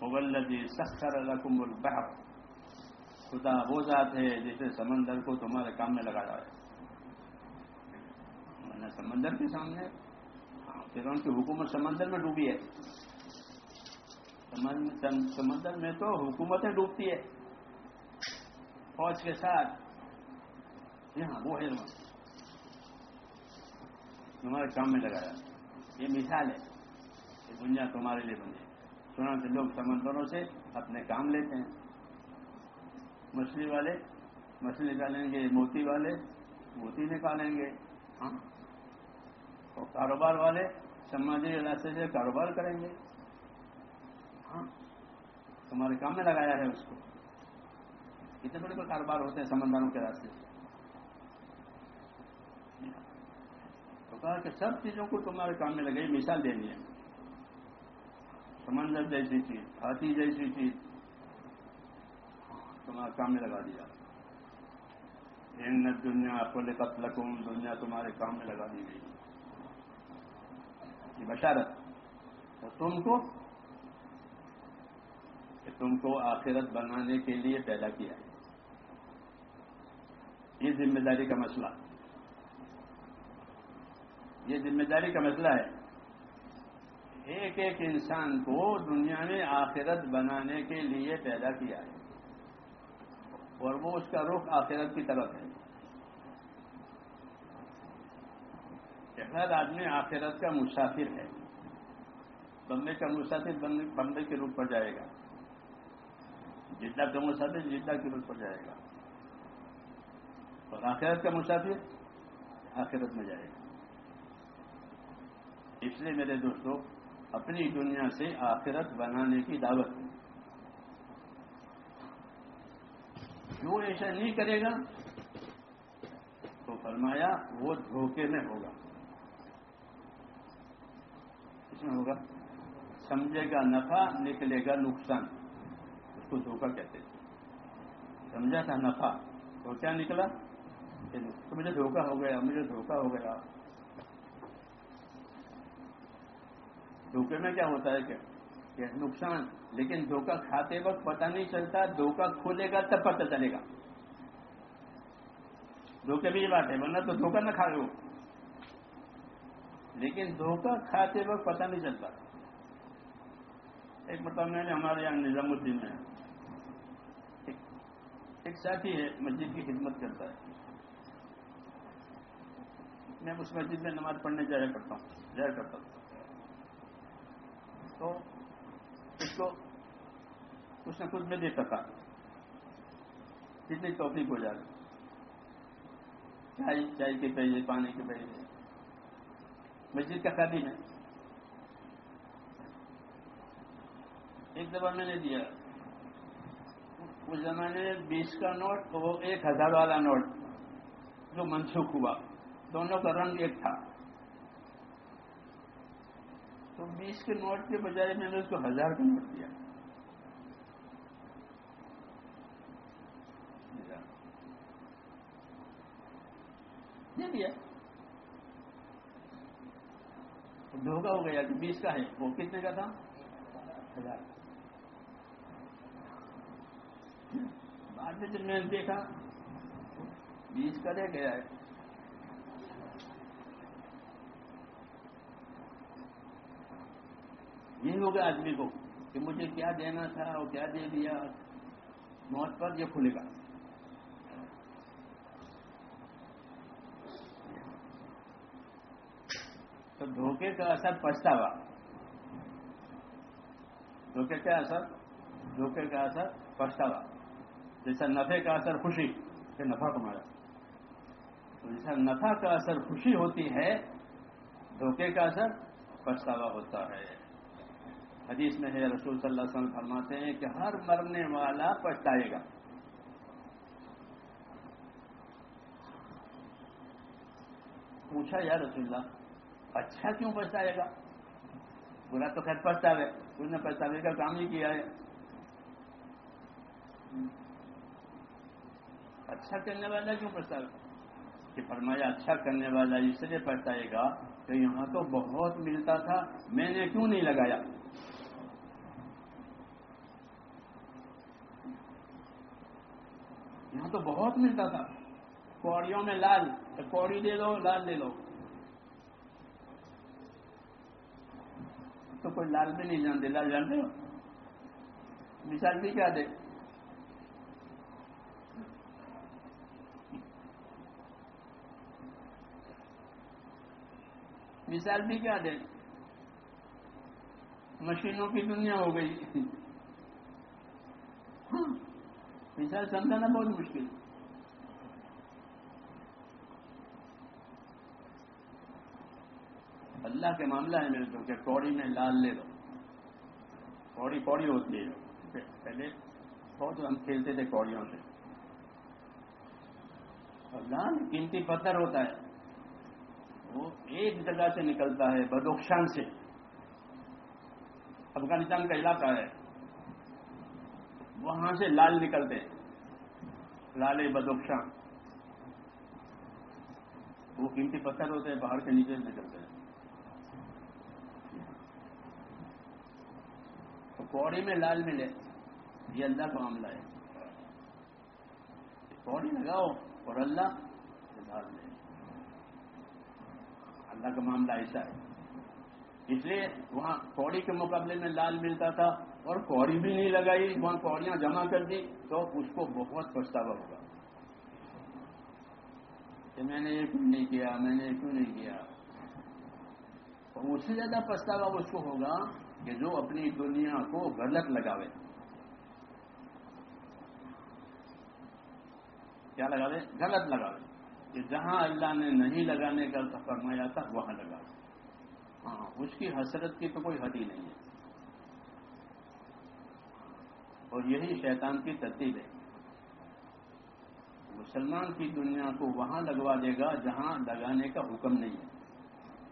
مغلدی سخر رقم البحر۔ خدا وہ ذات ہے جسے سمندر کو تمہارے کام میں لگایا ہے۔ سمندر کے سامنے ہاں، فرون کی حکومت سمندر میں ڈوبی ہے۔ سمندر میں تو حکومتیں ڈوبتی ہے فوج کے ساتھ۔ ہاں وہ ہے تمہارے کام میں لگایا۔ یہ مثال ہے۔ یہ دنیا تمہارے لیے بنی سنا سے لوگ سمندروں سے اپنے کام لیتے ہیں۔ مچھلی والے مچھلی نکالیں گے، موتی والے موتی نکالیں گے۔ ہاں۔ اور کاروبار والے سماجی راستے سے کاروبار کریں گے۔ تمہارے کام میں لگایا ہے اس کو۔ کتنے بڑے بڑے کاروبار ہوتے ہیں سمندروں کے راستے سے۔ تو کہا کہ سب چیزوں کو تمہارے کام میں لگائی، مثال دینی ہے۔ سمندر جیسی چیز، ہاتھی جیسی چیز تمہارے کام میں لگا دیا۔ ان دنیا کل قتل دنیا تمہارے کام میں لگا دی گئی۔ یہ بشارت۔ تو تم کو تم کو آخرت بنانے کے لیے پیدا کیا ہے۔ یہ ذمہ داری کا مسئلہ۔ یہ ذمہ داری کا مسئلہ ہے ایک ایک انسان کو دنیا میں آخرت بنانے کے لیے پیدا کیا ہے۔ اور وہ اس کا رخ آخرت کی طرف ہے۔ ہر آدمی آخرت کا مسافر ہے۔ بمبے کا مسافر بمبے کے روپ پر جائے گا۔ جدہ کا مسافر جدہ کے روپ پر جائے گا۔ اور آخرت کا مسافر آخرت میں جائے گا۔ اس لیے میرے دوستوں اپنی دنیا سے آخرت بنانے کی دعوت جو ایسا نہیں کرے گا، تو فرمایا وہ دھوکے میں ہوگا۔ اس میں ہوگا، سمجھے گا نفع، نکلے گا نقصان۔ اس کو دھوکہ کہتے سمجھا تھا نفع؟ تو کیا نکلا؟ تو مجھے دھوکہ ہو گیا، مجھے دھوکہ ہو گیا۔ دھوکے میں کیا ہوتا ہے کہ نقصان، لیکن دھوکہ کھاتے وقت پتہ نہیں چلتا دھوکہ کھولے گا تب پتہ چلے گا۔ دھوکے بھی یہ بات ہے، ورنہ تو دھوکہ نہ کھا لو لیکن دھوکہ کھاتے وقت پتہ نہیں چلتا۔ ایک مطلب میں نے ہمارے یہاں نظام الدین میں ایک ساتھی ہے، مسجد کی خدمت کرتا ہے۔ میں اس مسجد میں نماز پڑھنے جایا کرتا ہوں، جایا کرتا ہوں۔ تو اس کو کچھ نہ کچھ میں دیتا تھا۔ جتنی توفیق ہو جائے۔ چائے چائے کے پیسے پانی کے پیسے مسجد کا خادی ہے۔ ایک دفعہ میں نے دیا۔ اس زمانے میں بیس کا نوٹ، وہ ایک ہزار والا نوٹ جو منسوخ ہوا۔ دونوں کا رنگ ایک تھا۔ تو بیس کے نوٹ کے بجائے میں نے اس کو ہزار کا نوٹ دیا۔ دے دیا۔ دھوکا ہو گیا کہ بیس کا ہے۔ وہ کتنے کا تھا؟ ہزار۔ بعد میں جب میں نے دیکھا بیس کا گیا ہے۔ یہی ہوگا آدمی کو کہ مجھے کیا دینا تھا اور کیا دے دیا۔ موت پر یہ کھلے گا۔ تو دھوکے کا اثر پچھتاوا دھوکے کا اثر، دھوکے کا اثر پچھتاوا جیسا نفے کا اثر خوشی کہ نفع کمایا تو جیسا نفع کا اثر خوشی ہوتی ہے، دھوکے کا اثر پچھتاوا ہوتا ہے۔ حدیث میں ہے، رسول صلی اللہ علیہ وسلم فرماتے ہیں کہ ہر مرنے والا پچھتائے گا۔ پوچھا، یا رسول اللہ اچھا کیوں پچھتائے گا؟ برا تو خیر پچھتاوے، اس نے پچھتاوے کا کام ہی کیا ہے۔ اچھا کرنے والا کیوں پچھتاوے کہ فرمایا اچھا کرنے والا اس لیے پہتائے گا کہ یہاں تو بہت ملتا تھا، میں نے کیوں نہیں لگایا؟ یہاں تو بہت ملتا تھا۔ کوڑیوں میں لال کوڑی دے دو لال لے لو۔ تو کوئی لال بھی نہیں جانتے، لال جانتے ہو؟ مثال بھی کیا دے؟ مثال بھی کیا دے مشینوں کی دنیا ہو گئی۔ مثال سمجھانا بہت مشکل۔ اللہ کے معاملہ ہے میرے تو کہ کوڑی میں لال لے لو۔ کوڑی کوڑی ہوتی ہے۔ پہلے بہت ہم کھیلتے تھے کوڑیوں سے۔ اور لال قیمتی پتھر ہوتا ہے۔ وہ ایک جگہ سے نکلتا ہے بدوخشان سے۔ افغانستان کا علاقہ ہے۔ وہاں سے لال نکلتے ہیں۔ لال بدوخشان وہ قیمتی پتھر ہوتے ہیں باہر کے نیچے سے نکلتے ہیں۔ تو کوڑی میں لال ملے، یہ اللہ کا معاملہ ہے۔ کوڑی لگاؤ اور اللہ ڈال لے۔ اللہ کا معاملہ ایسا ہے۔ اس لیے وہاں کوڑی کے مقابلے میں لال ملتا تھا اور کوڑی بھی نہیں لگائی، وہاں کوڑیاں جمع کر دی تو اس کو بہت پچھتاوا ہوگا کہ میں نے یہ کیوں نہیں کیا، میں نے یہ کیوں نہیں کیا؟ اس سے زیادہ پچھتاوا اس کو ہوگا کہ جو اپنی دنیا کو غلط لگاوے۔ کیا لگاوے؟ غلط لگاوے۔ کہ جہاں اللہ نے نہیں لگانے کا فرمایا تھا، وہاں لگا ہاں اس کی حسرت کی تو کوئی حد ہی نہیں ہے۔ اور یہی شیطان کی ترتیب ہے۔ مسلمان کی دنیا کو وہاں لگوا دے گا جہاں لگانے کا حکم نہیں ہے۔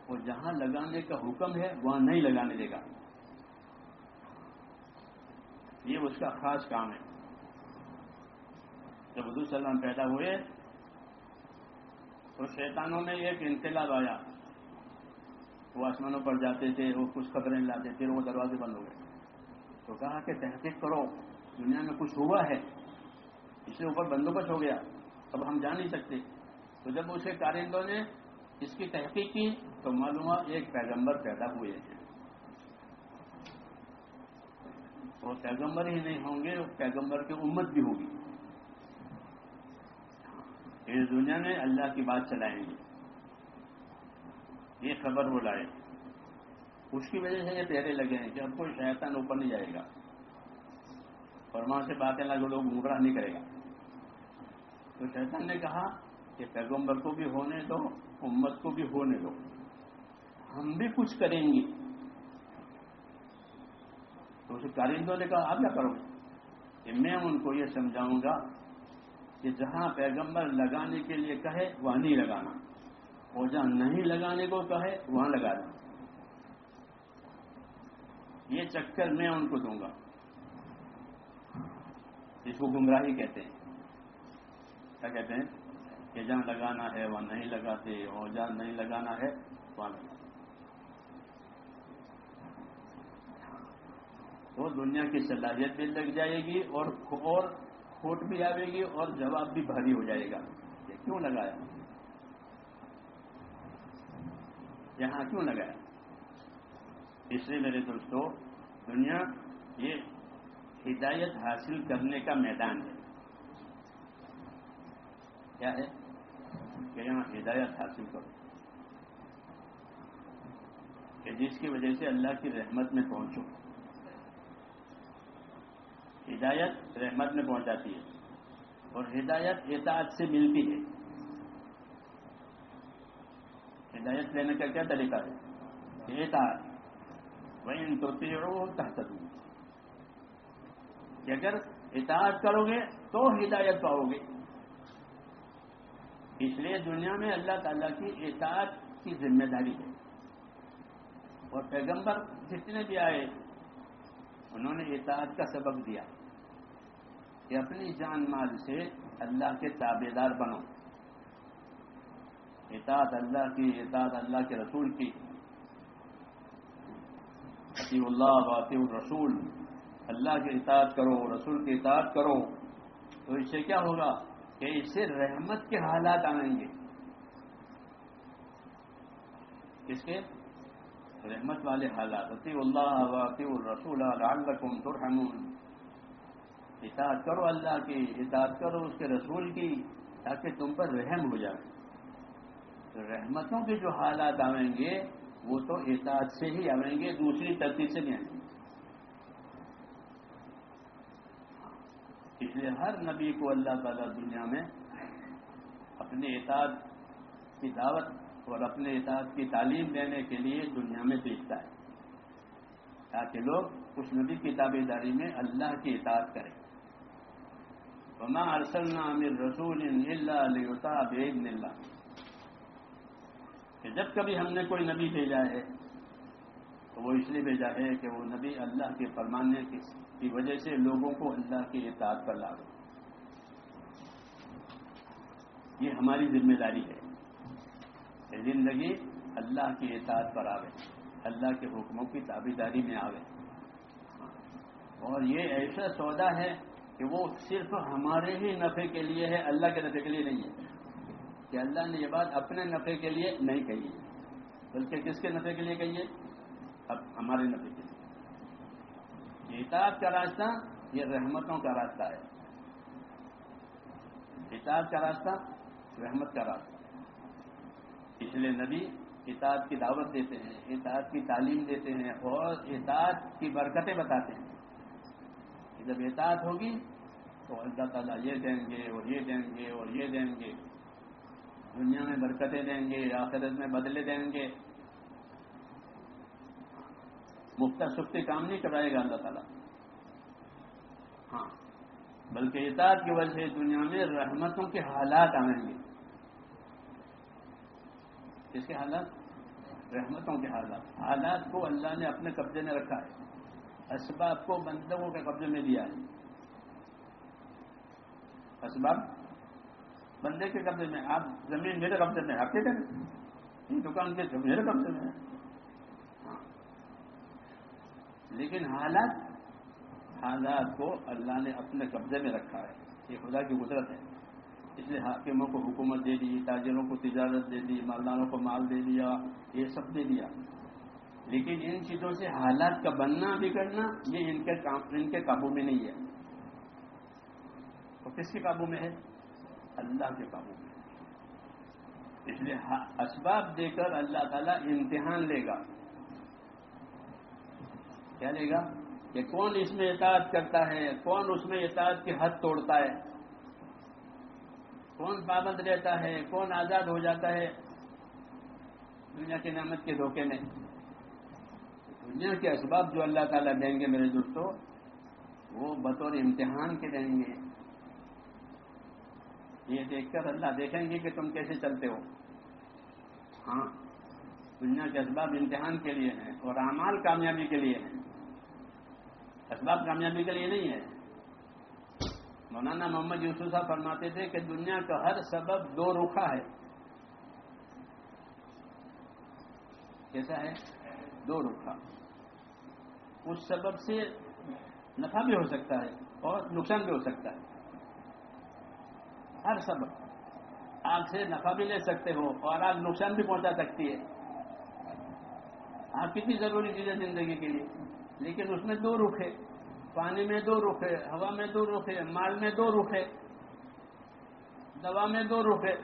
اور جہاں لگانے کا حکم ہے، وہاں نہیں لگانے دے گا۔ یہ اس کا خاص کام ہے۔ جب حضور صلی اللہ علیہ وسلم پیدا ہوئے تو شیطانوں میں ایک انقلاب آیا۔ وہ آسمانوں پر جاتے تھے، وہ کچھ خبریں لاتے تھے، وہ دروازے بند ہو گئے۔ تو کہا کہ تحقیق کرو، دنیا میں کچھ ہوا ہے۔ اس کے اوپر بندوبست ہو گیا۔ اب ہم جا نہیں سکتے۔ تو جب اسے کارندوں نے اس کی تحقیق کی، تو معلوم ایک پیغمبر پیدا ہوئے ہیں۔ وہ پیغمبر ہی نہیں ہوں گے پیغمبر کی امت بھی ہوگی۔ اس دنیا میں اللہ کی بات چلائیں گے۔ یہ خبر وہ لائے۔ اس کی وجہ سے یہ پیرے لگے ہیں کہ اب کوئی شیطان اوپر نہیں جائے گا۔ اور وہاں سے باتیں لگے لوگ گمراہ نہیں کرے گا۔ تو شیطان نے کہا کہ پیغمبر کو بھی ہونے دو، امت کو بھی ہونے دو۔ ہم بھی کچھ کریں گے۔ تو اسے کارندوں نے کہا آپ کیا کرو۔ کہ میں ان کو یہ سمجھاؤں گا کہ جہاں پیغمبر لگانے کے لیے کہے، وہاں نہیں لگانا۔ اور جہاں نہیں لگانے کو کہے، وہاں لگا دیں۔ یہ چکر میں ان کو دوں گا۔ اس کو گمراہی کہتے ہیں۔ کیا کہتے ہیں؟ کہ جہاں لگانا ہے، وہاں نہیں لگاتے، اور جہاں نہیں لگانا ہے، وہاں لگاتے تو دنیا کی صلاحیت بھی لگ جائے گی اور اور کھوٹ بھی آئے گی اور جواب بھی بھاری ہو جائے گا۔ یہ کیوں لگایا؟ یہاں کیوں لگایا؟ اس لیے میرے دوستو، دنیا یہ ہدایت حاصل کرنے کا میدان ہے۔ کیا ہے؟ کہ یہاں ہدایت حاصل کرو۔ کہ جس کی وجہ سے اللہ کی رحمت میں پہنچو۔ ہدایت رحمت میں پہنچاتی ہے اور ہدایت اطاعت سے ملتی ہے۔ ہدایت لینے کا کیا طریقہ ہے؟ اطاعت۔ وہیں تو تیڑو کہ اگر اطاعت کرو گے تو ہدایت پاؤ گے۔ اس لیے دنیا میں اللہ تعالیٰ کی اطاعت کی ذمہ داری ہے۔ اور پیغمبر جتنے بھی آئے، انہوں نے اطاعت کا سبب دیا۔ کہ اپنی جان مال سے اللہ کے تابے دار بنو۔ اطاعت اللہ کی، اطاعت اللہ کے رسول کی۔ عطی اللہ باقی الرسول۔ اللہ کی اطاعت کرو، رسول کی اطاعت کرو۔ تو اس سے کیا ہوگا کہ اس سے رحمت کے حالات آئیں گے۔ کس کے؟ رحمت والے حالات۔ عطی اللہ واقع الرسول لعلکم ترحمون۔ اطاعت کرو اللہ کی، اطاعت کرو اس کے رسول کی تاکہ تم پر رحم ہو جائے۔ رحمتوں کے جو حالات آئیں گے، وہ تو اطاعت سے ہی آئیں گے، دوسری ترتیب سے نہیں آئیں گے۔ اس لیے ہر نبی کو اللہ تعالیٰ دنیا میں اپنے اطاعت کی دعوت اور اپنے اطاعت کی تعلیم دینے کے لیے دنیا میں بھیجتا ہے، تاکہ لوگ اس نبی کی تابے داری میں اللہ کی اطاعت کریں۔ وما ارسلنا من رسول الا ليطاع باذن اللہ کہ جب کبھی ہم نے کوئی نبی بھیجا ہے، تو وہ اس لیے بھیجا ہے کہ وہ نبی اللہ کے فرمانے کی وجہ سے لوگوں کو اللہ کی اطاعت پر لا یہ ہماری ذمہ داری ہے کہ زندگی اللہ کی اطاعت پر آوے، اللہ کے حکموں کی تابے داری میں آوے۔ اور یہ ایسا سودا ہے کہ وہ صرف ہمارے ہی نفع کے لیے ہے، اللہ کے نفع کے لیے نہیں ہے۔ کہ اللہ نے یہ بات اپنے نفع کے لیے نہیں کہی ہے۔ بلکہ کس کے نفع کے لیے کہی ہے؟ اب ہمارے نفع کے لیے۔ اطاعت کا راستہ، یہ رحمتوں کا راستہ ہے۔ اطاعت کا راستہ، رحمت کا راستہ۔ اس لیے نبی اطاعت کی دعوت دیتے ہیں، اطاعت کی تعلیم دیتے ہیں اور اطاعت کی برکتیں بتاتے ہیں۔ جب اطاعت ہوگی تو اللہ تعالیٰ یہ دیں گے اور یہ دیں گے اور یہ دیں گے۔ دنیا میں برکتیں دیں گے، آخرت میں بدلے دیں گے۔ مفتا سفتی کام نہیں کرائے گا اللہ تعالیٰ۔ ہاں بلکہ اطاعت کی وجہ سے دنیا میں رحمتوں کے حالات آئیں گے۔ کس کے حالات؟ رحمتوں کے حالات۔ حالات کو اللہ نے اپنے قبضے میں رکھا ہے۔ اسباب کو بندوں کے قبضے میں دیا ہے۔ اسباب بندے کے قبضے میں، آپ زمین میرے قبضے میں، آپ کے ان دکان کے میرے قبضے میں لیکن حالات حالات کو اللہ نے اپنے قبضے میں رکھا ہے۔ یہ خدا کی قدرت ہے۔ اس لیے حاکموں کو حکومت دے دی، تاجروں کو تجارت دے دی، مالداروں کو مال دے دیا، یہ سب دے دیا۔ لیکن ان چیزوں سے حالات کا بننا بگڑنا یہ ان کے ان کے قابو میں نہیں ہے۔ تو کس کے قابو میں ہے؟ اللہ کے قابو میں۔ اس لیے اسباب دے کر اللہ تعالیٰ امتحان لے گا۔ کیا لے گا؟ کہ کون اس میں اطاعت کرتا ہے، کون اس میں اطاعت کی حد توڑتا ہے۔ کون پابند رہتا ہے، کون آزاد ہو جاتا ہے۔ دنیا کی نعمت کے دھوکے میں۔ دنیا کے اسباب جو اللہ تعالیٰ دیں گے میرے دوستوں وہ بطور امتحان کے دیں گے۔ یہ دیکھ کر اللہ دیکھیں گے کہ تم کیسے چلتے ہو۔ ہاں دنیا کے اسباب امتحان کے لیے ہیں اور اعمال کامیابی کے لیے ہیں۔ اسباب کامیابی کے لیے نہیں ہے۔ مولانا محمد یوسف صاحب فرماتے تھے کہ دنیا کا ہر سبب دو روکھا ہے۔ کیسا ہے؟ دو روکھا اس سبب سے نفع بھی ہو سکتا ہے اور نقصان بھی ہو سکتا ہے۔ ہر سبب۔ آگ سے نفع بھی لے سکتے ہو اور آگ نقصان بھی پہنچا سکتی ہے۔ آگ کتنی ضروری چیز ہے زندگی کے لیے۔ لیکن اس میں دو رخ ہے پانی میں دو رخ ہے ہوا میں دو رخ ہے مال میں دو رخ ہے دوا میں دو رخ ہے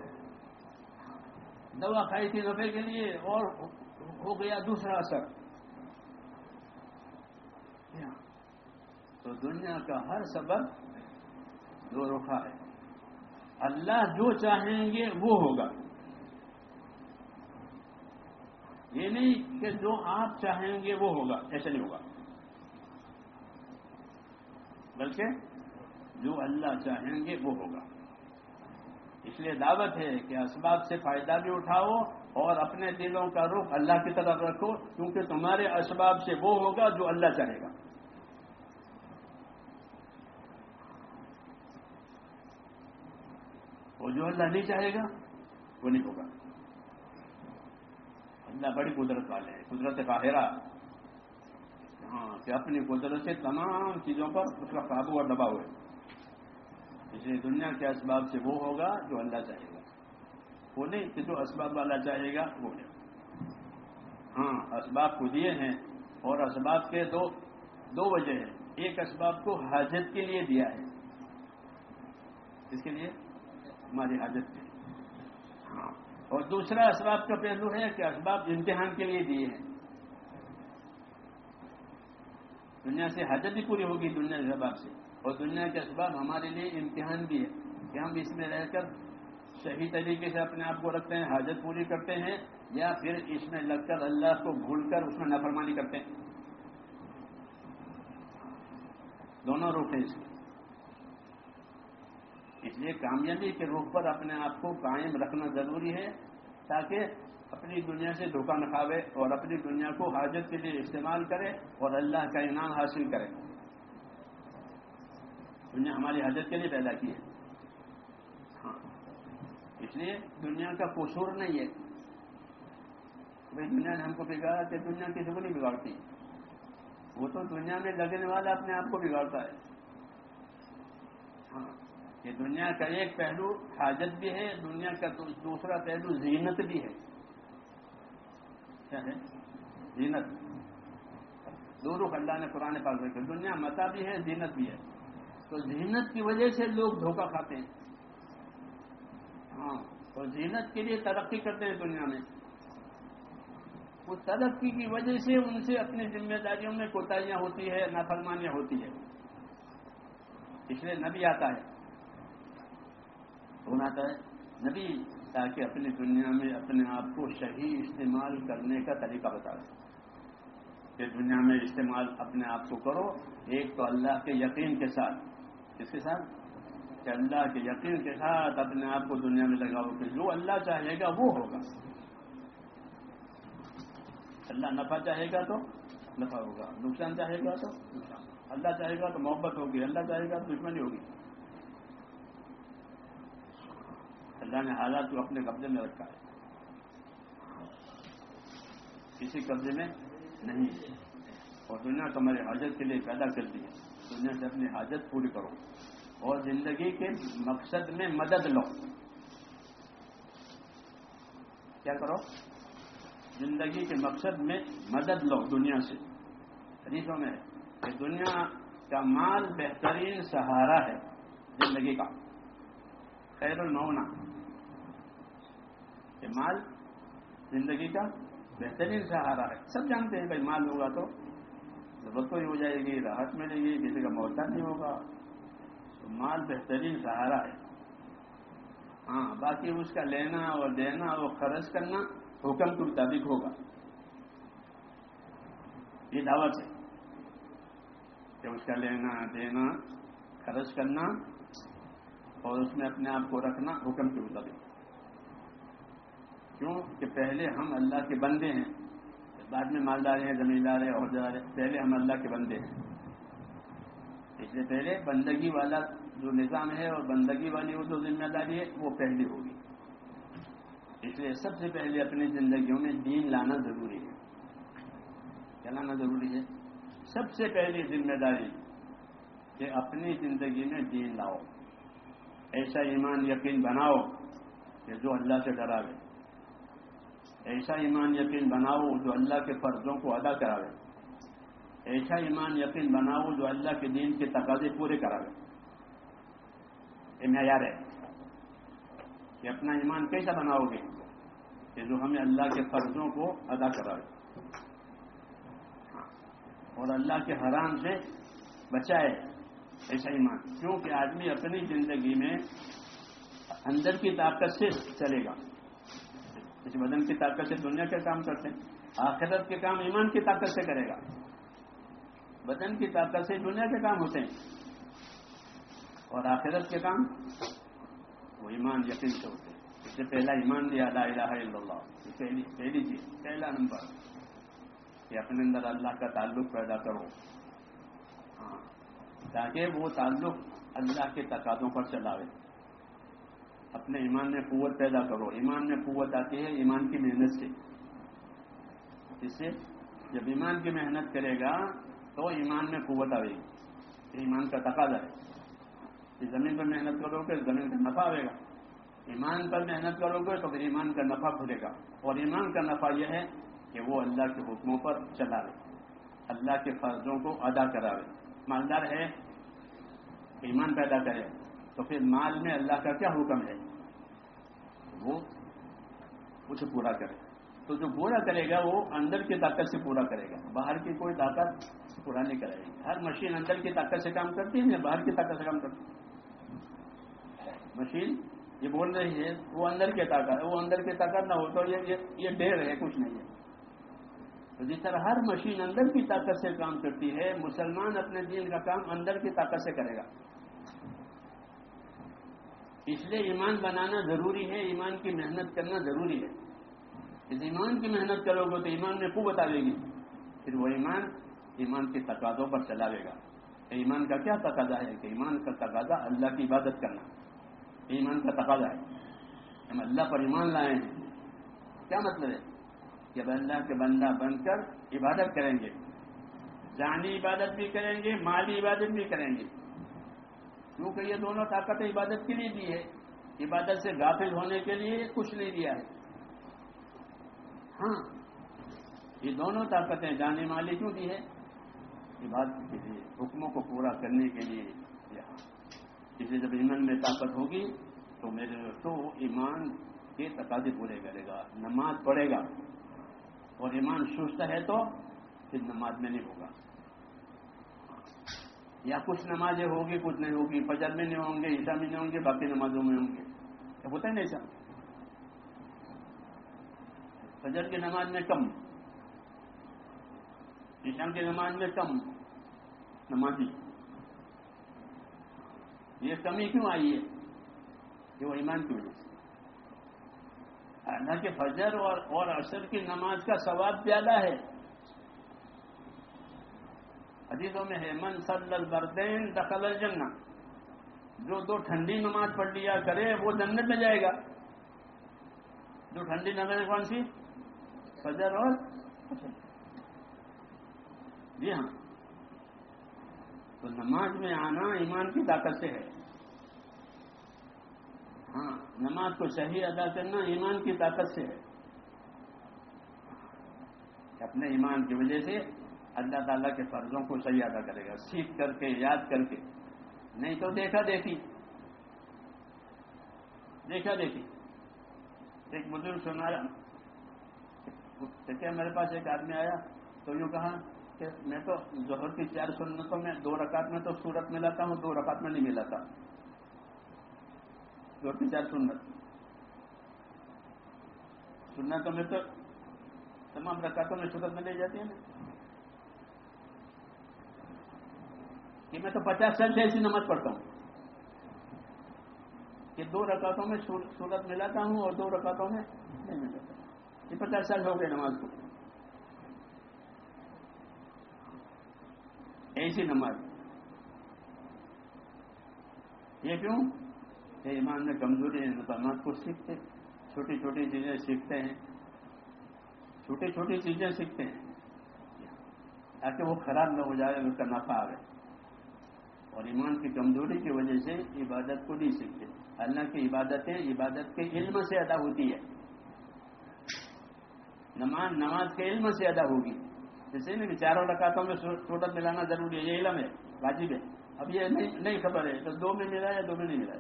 دوا کھائی تھی نفے کے لیے اور ہو گیا دوسرا اثر۔ تو دنیا کا ہر سبب دو رخا ہے۔ اللہ جو چاہیں گے وہ ہوگا۔ یہ نہیں کہ جو آپ چاہیں گے وہ ہوگا، ایسا نہیں ہوگا۔ بلکہ جو اللہ چاہیں گے وہ ہوگا۔ اس لیے دعوت ہے کہ اسباب سے فائدہ بھی اٹھاؤ اور اپنے دلوں کا رخ اللہ کی طرف رکھو، کیونکہ تمہارے اسباب سے وہ ہوگا جو اللہ چاہے گا۔ اور جو اللہ نہیں چاہے گا، وہ نہیں ہوگا۔ اللہ بڑی قدرت والے ہیں، قدرت قاہرہ۔ ہاں کہ اپنی قدرت سے تمام چیزوں پر اس کا قابو اور دباؤ ہے۔ اس لیے دنیا کے اسباب سے وہ ہوگا جو اللہ چاہے گا۔ وہ نہیں کہ جو اسباب والا چاہے گا، وہ نہیں۔ ہاں اسباب کو دیے ہیں اور اسباب کے دو دو وجہ ہیں۔ ایک اسباب کو حاجت کے لیے دیا ہے۔ اس کے لیے؟ ہماری حاجت کے ہاں۔ اور دوسرا اسباب کا پہلو ہے کہ اسباب امتحان کے لیے دیے ہیں۔ دنیا سے حاجت بھی پوری ہوگی دنیا کے اسباب سے۔ اور دنیا کے اسباب ہمارے لیے امتحان بھی ہے۔ کہ ہم اس میں رہ کر صحیح طریقے سے اپنے آپ کو رکھتے ہیں، حاجت پوری کرتے ہیں، یا پھر اس میں لگ کر اللہ کو بھول کر اس میں نفرمانی کرتے ہیں۔ دونوں روح ہیں اس کے اس لیے کامیابی کے روح پر اپنے آپ کو قائم رکھنا ضروری ہے تاکہ اپنی دنیا سے دھوکہ نہ کھاوے اور اپنی دنیا کو حاجت کے لیے استعمال کرے اور اللہ کا انعام حاصل کرے۔ دنیا ہماری حاجت کے لیے پیدا کی ہے۔ ہاں۔ اس لیے دنیا کا قصور نہیں ہے۔ بھائی، دنیا نے ہم کو بگاڑا کہ دنیا کسی کو نہیں بگاڑتی۔ وہ تو دنیا میں لگنے والا اپنے آپ کو بگاڑتا ہے۔ ہاں۔ یہ دنیا کا ایک پہلو حاجت بھی ہے، دنیا کا دوسرا پہلو زینت بھی ہے۔ کیا ہے؟ زینت۔ دو رخ اللہ نے قرآن پاک رکھے دنیا متا بھی ہے، زینت بھی ہے۔ تو زینت کی وجہ سے لوگ دھوکہ کھاتے ہیں۔ ہاں اور زینت کے لیے ترقی کرتے ہیں دنیا میں۔ وہ ترقی کی وجہ سے ان سے اپنی ذمہ داریوں میں کوتاہیاں ہوتی ہے، نافرمانیاں ہوتی ہے۔ اس لیے نبی آتا ہے۔ کون آتا ہے، نبی تاکہ اپنی دنیا میں اپنے آپ کو صحیح استعمال کرنے کا طریقہ بتا دیں کہ دنیا میں استعمال اپنے آپ کو کرو، ایک تو اللہ کے یقین کے ساتھ۔ کس کے ساتھ؟ کہ اللہ کے یقین کے ساتھ اپنے آپ کو دنیا میں لگاؤ، کہ جو اللہ چاہے گا وہ ہوگا۔ اللہ نفع چاہے گا تو نفع ہوگا، نقصان چاہے گا تو نقصان۔ اللہ چاہے گا تو محبت ہوگی، اللہ چاہے گا تو دشمنی ہوگی۔ اللہ نے حالات کو اپنے قبضے میں رکھا ہے۔ کسی قبضے میں نہیں اور دنیا تمہاری حاجت کے لیے پیدا کرتی ہے دنیا سے اپنی حاجت پوری کرو۔ اور زندگی کے مقصد میں مدد لو۔ کیا کرو؟ زندگی کے مقصد میں مدد لو دنیا سے۔ حدیثوں میں کہ دنیا کا مال بہترین سہارا ہے زندگی کا۔ خیر المونا۔ کہ مال زندگی کا بہترین سہارا ہے۔ سب جانتے ہیں بھائی مال ہوگا تو ضرورت ہی ہو جائے گی، راحت ملے گی، کسی کا محتاج نہیں ہوگا۔ تو مال بہترین سہارا ہے۔ ہاں باقی اس کا لینا اور دینا اور خرچ کرنا حکم کے مطابق ہوگا۔ یہ دعوت ہے کہ اس کا لینا، دینا، خرچ کرنا اور اس میں اپنے آپ کو رکھنا حکم کے مطابق۔ کیوں کہ پہلے ہم اللہ کے بندے ہیں؟ بعد میں مالدار ہیں، زمیندار ہیں، عہدیدار ہیں۔ پہلے ہم اللہ کے بندے ہیں۔ اس لیے پہلے بندگی والا جو نظام ہے اور بندگی والی وہ جو ذمہ داری ہے، وہ پہلی ہوگی۔ اس لیے سب سے پہلے اپنی زندگیوں میں دین لانا ضروری ہے۔ کیا لانا ضروری ہے؟ سب سے پہلی ذمہ داری کہ اپنی زندگی میں دین لاؤ۔ ایسا ایمان یقین بناؤ کہ جو اللہ سے ڈراوے ایسا ایمان یقین بناؤ جو اللہ کے فرضوں کو ادا کراوے۔ ایسا ایمان یقین بناؤ جو اللہ کے دین کے تقاضے پورے کراوے۔ یہ معیار ہے کہ اپنا ایمان کیسا بناؤ گے؟ کہ جو ہمیں اللہ کے فرضوں کو ادا کراوے۔ اور اللہ کے حرام سے بچائے ایسا ایمان۔ کیونکہ آدمی اپنی زندگی میں اندر کی طاقت سے چلے گا۔ اس بدن کی طاقت سے دنیا کے کام کرتے ہیں، آخرت کے کام ایمان کی طاقت سے کرے گا۔ بدن کی طاقت سے دنیا کے کام ہوتے ہیں۔ اور آخرت کے کام وہ ایمان یقین سے ہوتے ہیں۔ اس سے پہلا ایمان دیا، لا الہ الا اللہ۔ پہلی پہلی چیز، پہلا نمبر۔ کہ اپنے اندر اللہ کا تعلق پیدا کرو۔ ہاں تاکہ وہ تعلق اللہ کے تقاضوں پر چلاوے۔ اپنے ایمان میں قوت پیدا کرو۔ ایمان میں قوت آتی ہے، ایمان کی محنت سے۔ اس سے جب ایمان کی محنت کرے گا تو ایمان میں قوت آئے گی۔ ایمان کا تقاضا ہے۔ زمین پر محنت کرو گے، زمین کا نفع آئے گا۔ ایمان پر محنت کرو گے تو پھر ایمان کا نفع کھلے گا۔ اور ایمان کا نفع یہ ہے کہ وہ اللہ کے حکموں پر چلا رہے اللہ کے فرضوں کو ادا کرا رہے مالدار ہے، ایمان پیدا کرے۔ تو پھر مال میں اللہ کا کیا حکم ہے؟ وہ اسے پورا کرے۔ تو جو پورا کرے گا، وہ اندر کی طاقت سے پورا کرے گا۔ باہر کی کوئی طاقت پورا نہیں کرے گی ہر مشین اندر کی طاقت سے کام کرتی ہے یا باہر کی طاقت سے کام کرتی ہے؟ مشین یہ بول رہی ہے، وہ اندر کی طاقت ہے وہ اندر کی طاقت نہ ہو تو یہ ڈیر ہے، کچھ نہیں ہے۔ تو جس طرح ہر مشین اندر کی طاقت سے کام کرتی ہے، مسلمان اپنے دین کا کام اندر کی طاقت سے کرے گا۔ اس لیے ایمان بنانا ضروری ہے، ایمان کی محنت کرنا ضروری ہے۔ اس ایمان کی محنت کرو گے تو ایمان میں خوب بتا گی۔ پھر وہ ایمان ایمان کے تقاضوں پر چلاوے گا۔ ایمان کا کیا تقاضا ہے؟ کہ ایمان کا تقاضا اللہ کی عبادت کرنا۔ ایمان کا تقاضا ہے۔ ہم اللہ پر ایمان لائے ہیں۔ کیا مطلب ہے؟ کہ اللہ کے بندہ بن کر عبادت کریں گے۔ جانی عبادت بھی کریں گے، مالی عبادت بھی کریں گے۔ کیونکہ یہ دونوں طاقتیں عبادت کے لیے دی ہے۔ عبادت سے غافل ہونے کے لیے کچھ نہیں دیا ہے۔ ہاں یہ دونوں طاقتیں جانے مالی کیوں دی ہے عبادت کے لیے، حکموں کو پورا کرنے کے لیے۔ یہاں اسے جب ایمان میں طاقت ہوگی تو میرے دوستوں ایمان کے تقاضے پورے کرے گا، نماز پڑھے گا۔ اور ایمان سست ہے تو پھر نماز میں نہیں ہوگا۔ یا کچھ نمازیں ہوگی، کچھ نہیں ہوگی، فجر میں نہیں ہوں گے عیسا میں نہیں ہوں گے، باقی نمازوں میں ہوں گے۔ ہوتا ہے نہیں ایسا فجر کی نماز میں کم عشان کی نماز میں کم نمازی یہ کمی کیوں آئی ہے؟ کہ وہ ایمان کی وجہ سے۔ اللہ کے فجر اور اور عصر کی نماز کا ثواب زیادہ ہے۔ حدیثوں میں ہے، من صلی البردین دخل الجنہ. جو دو ٹھنڈی نماز پڑھ لیا کرے، وہ جنت میں جائے گا۔ جو ٹھنڈی نماز کون سی؟ فجر اور جی ہاں۔ تو نماز میں آنا ایمان کی طاقت سے ہے۔ ہاں نماز کو صحیح ادا کرنا ایمان کی طاقت سے ہے۔ اپنے ایمان کی وجہ سے اللہ تعالیٰ کے فرضوں کو صحیح ادا کرے گا۔ سیکھ کر کے، یاد کر کے۔ نہیں تو دیکھا دیکھی۔ دیکھا دیکھی۔ ایک بزرگ سنا کیا میرے پاس ایک آدمی آیا؟ تو یوں کہا کہ میں تو ظہر کی چار سنتوں میں دو رکعت میں تو سورت ملاتا ہوں، دو رکعت میں نہیں ملاتا۔ ظہر کی چار سنت۔ سنتوں میں تو تمام رکعتوں میں سورت میں لے جاتی ہے نا۔ کہ میں تو پچاس سال سے ایسی نماز پڑھتا ہوں کہ دو رکعتوں میں سورت ملاتا ہوں اور دو رکعتوں میں نہیں ملاتا۔ یہ پچاس سال ہو گئے نماز کو۔ ایسی نماز۔ یہ کیوں؟ کہ ایمان میں کمزوری ہے نماز کو سیکھتے چھوٹی چھوٹی چیزیں سیکھتے ہیں۔ چھوٹی چھوٹی چیزیں سیکھتے ہیں۔ تاکہ وہ خراب نہ ہو جائے اس کا نفع آئے اور ایمان کی کمزوری کی وجہ سے عبادت کو نہیں سیکھتے۔ اللہ کی عبادتیں عبادت کے علم سے ادا ہوتی ہے۔ نماز نماز کے علم سے ادا ہوگی۔ جیسے نا کہ چاروں رکعتوں میں سورت ملانا ضروری ہے، یہ علم ہے، واجب ہے۔ اب یہ نہیں خبر ہے تو دو میں ملا یا دو میں نہیں ملا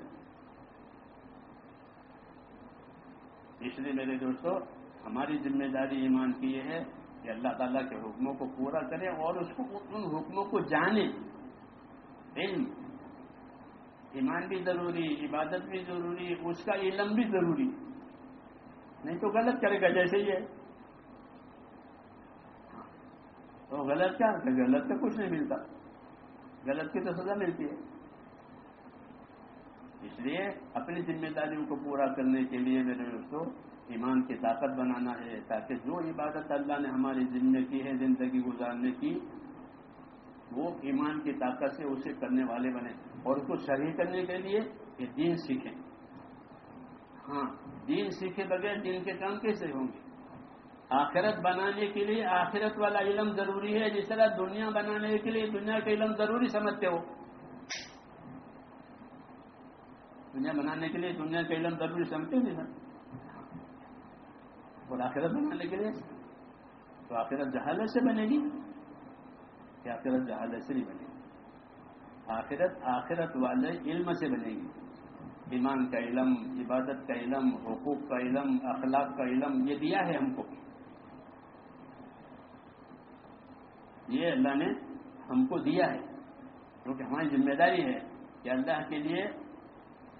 اس لیے میرے دوستوں ہماری ذمہ داری ایمان کی یہ ہے کہ اللہ تعالیٰ کے حکموں کو پورا کریں اور اس کو ان حکموں کو جانیں علم. ایمان بھی ضروری، عبادت بھی ضروری، اس کا علم بھی ضروری۔ نہیں تو غلط کرے گا، جیسے ہی ہے۔ تو غلط کیا؟ غلط کا کچھ نہیں ملتا۔ غلط کی تو سزا ملتی ہے۔ اس لیے اپنی ذمہ داریوں کو پورا کرنے کے لیے میرے دوستوں ایمان کی طاقت بنانا ہے، تاکہ جو عبادت اللہ نے ہماری ذمہ کی ہے، زندگی گزارنے کی وہ ایمان کی طاقت سے اسے کرنے والے بنے اور اس کو صحیح کرنے کے لیے یہ دین سیکھیں۔ ہاں دین سیکھے بغیر دین کے کام کیسے ہوں گے؟ آخرت بنانے کے لیے آخرت والا علم ضروری ہے، جس طرح دنیا بنانے کے لیے دنیا کا علم ضروری سمجھتے ہو۔ دنیا بنانے کے لیے دنیا کا علم ضروری سمجھتے نہیں سر اور آخرت بنانے کے لیے تو آخرت جہالت سے بنے گی۔ کہ آخرت جہالت سے نہیں بنے گی۔ آخرت آخرت والے علم سے بنے گی۔ ایمان کا علم، عبادت کا علم، حقوق کا علم، اخلاق کا علم، یہ دیا ہے ہم کو۔ یہ اللہ نے ہم کو دیا ہے۔ کیونکہ ہماری ذمہ داری ہے کہ اللہ کے لیے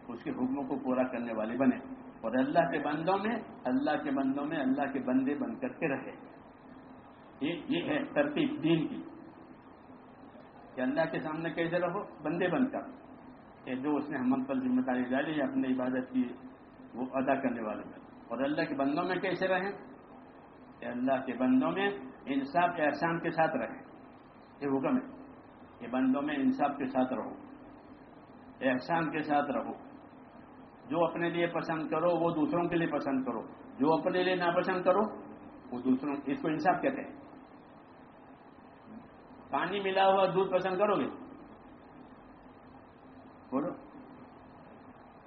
اس کے حکموں کو پورا کرنے والے بنے۔ اور اللہ کے بندوں میں، اللہ کے بندوں میں، اللہ کے بندے بن کر کے رہے۔ یہ ہے ترتیب دین کی۔ کہ اللہ کے سامنے کیسے رہو، بندے بن کر۔ کہ جو اس نے ہم پر ذمہ داری ڈالی ہے اپنی عبادت کی، وہ ادا کرنے والے میں اور اللہ کے بندوں میں کیسے رہیں؟ کہ اللہ کے بندوں میں انصاف احسان کے ساتھ رہیں۔ یہ حکم ہے کہ بندوں میں انصاف کے ساتھ رہو، احسان کے ساتھ رہو۔ جو اپنے لیے پسند کرو، وہ دوسروں کے لیے پسند کرو۔ جو اپنے لیے ناپسند کرو، وہ دوسروں، اس کو انصاف کہتے ہیں۔ پانی ملا ہوا دودھ پسند کرو گے؟ بولو۔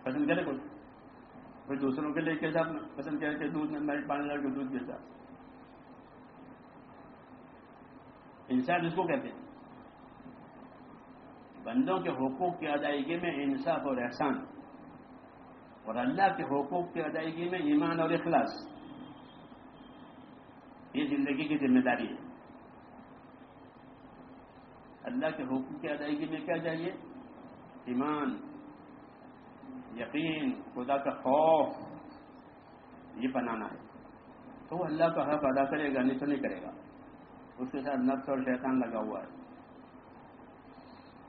پسند کرے کوئی پھر دوسروں کے لیے کیسا پسند کرے کہ دودھ میں پانی ڈال کے دودھ کیسا انصاف اس کو کہتے ہیں۔ بندوں کے حقوق کی ادائیگی میں انصاف اور احسان۔ اور اللہ کے حقوق کی ادائیگی میں ایمان اور اخلاص۔ یہ زندگی کی ذمہ داری ہے۔ اللہ کے حقوق کی ادائیگی میں کیا چاہیے ایمان، یقین، خدا کا خوف، یہ بنانا ہے۔ تو وہ اللہ کا حق ادا کرے گا، نہیں تو نہیں کرے گا۔ اس کے ساتھ نفس اور شیطان لگا ہوا ہے۔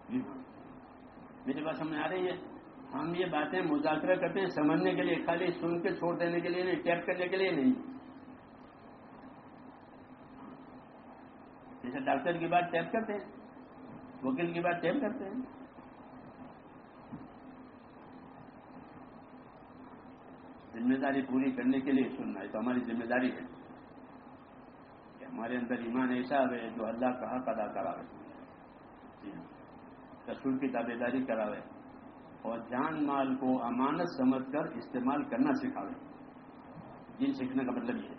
جی ہاں۔ میری بات سمجھ آ رہی ہے؟ ہم یہ باتیں مذاکرہ کرتے ہیں سمجھنے کے لیے، خالی سن کے چھوڑ دینے کے لیے نہیں، ٹیپ کرنے کے لیے نہیں۔ جیسے ڈاکٹر کی بات ٹیپ کرتے ہیں وکیل کی بات ٹیپ کرتے ہیں؟ ذمہ داری پوری کرنے کے لیے سننا ہے تو ہماری ذمہ داری ہے۔ کہ ہمارے اندر ایمان ایسا ہے جو اللہ کا حق ادا کراوے۔ جی ہاں۔ رسول کی تابے داری کراوے۔ اور جان مال کو امانت سمجھ کر استعمال کرنا سکھاوے۔ جن سیکھنے کا مطلب یہ ہے۔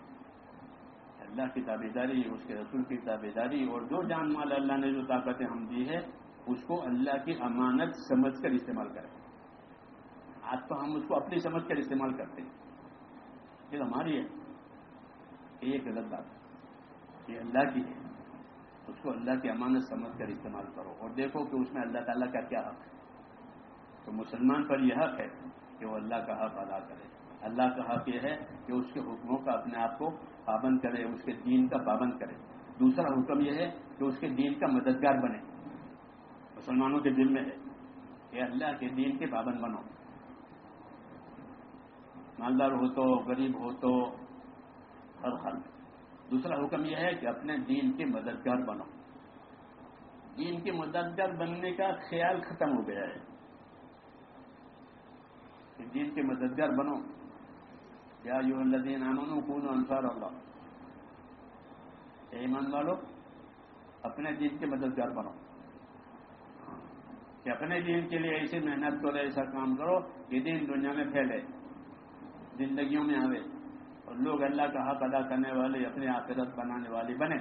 اللہ کی تابے داری، اس کے رسول کی تابے داری اور جو جان مال اللہ نے جو طاقتیں ہم دی ہے اس کو اللہ کی امانت سمجھ کر استعمال کریں۔ آج تو ہم اس کو اپنی سمجھ کر استعمال کرتے ہیں۔ یہ ہماری ہے۔ یہ غلط بات یہ اللہ کی ہے۔ اس کو اللہ کی امانت سمجھ کر استعمال کرو۔ اور دیکھو کہ اس میں اللہ تعالیٰ کا کیا حق ہے۔ تو مسلمان پر یہ حق ہے کہ وہ اللہ کا حق ادا کرے۔ اللہ کا حق یہ ہے کہ اس کے حکموں کا اپنے آپ کو پابند کرے، اس کے دین کا پابند کرے۔ دوسرا حکم یہ ہے کہ اس کے دین کا مددگار بنے۔ مسلمانوں کے دل میں ہے کہ اللہ کے دین کے پابند بنو۔ مالدار ہو تو، غریب ہو تو، ہر حال۔ دوسرا حکم یہ ہے کہ اپنے دین کے مددگار بنو۔ دین کے مددگار بننے کا خیال ختم ہو گیا ہے۔ کہ دین کے مددگار بنو۔ کیا یو الدین امن کون انصار اللہ۔ ایمان والو، اپنے دین کے مددگار بنو۔ کہ اپنے دین کے لیے ایسی محنت کرو، ایسا کام کرو کہ دین دنیا میں پھیلے، زندگیوں میں آوے، اور لوگ اللہ کا حق ادا کرنے والے اپنے آخرت بنانے والے بنے۔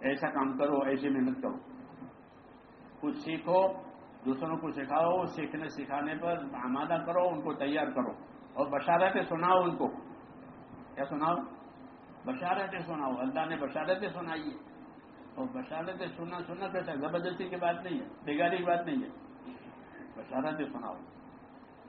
ایسا کام کرو، ایسی محنت کرو۔ کچھ سیکھو، دوسروں کو سکھاؤ، سیکھنے سکھانے پر آمادہ کرو، ان کو تیار کرو۔ اور بشارتیں سناؤ ان کو۔ کیا سناؤ؟ بشارتیں سناؤ۔ اللہ نے بشارتیں سنائی ہے۔ اور بشارتیں سننا سننا کیسا زبردستی کی بات نہیں ہے بگاڑی کی بات نہیں ہے۔ بشارتیں سناؤ۔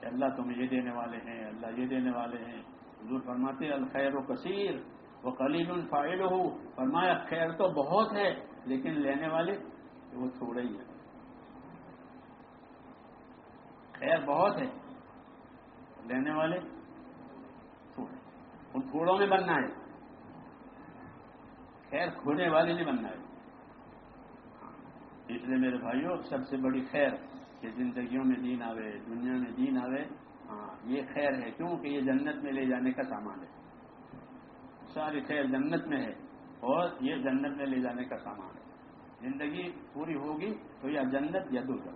کہ اللہ تمہیں یہ دینے والے ہیں، اللہ یہ دینے والے ہیں۔ حضور فرماتے الخیر و کثیر وہ قلیل الفائل ہو فرمایا، خیر تو بہت ہے، لیکن لینے والے وہ تھوڑے ہی ہیں۔ خیر بہت ہے۔ لینے والے تھوڑے ان تھوڑوں میں بننا ہے۔ خیر کھونے والے نہیں بننا ہے۔ ہاں۔ اس لیے میرے بھائیوں سب سے بڑی خیر کہ زندگیوں میں دین آوے، دنیا میں دین آوے۔ ہاں یہ خیر ہے کیوں کہ یہ جنت میں لے جانے کا سامان ہے۔ ساری خیر جنت میں ہے اور یہ جنت میں لے جانے کا سامان ہے۔ زندگی پوری ہوگی تو یا جنت یا دوسرا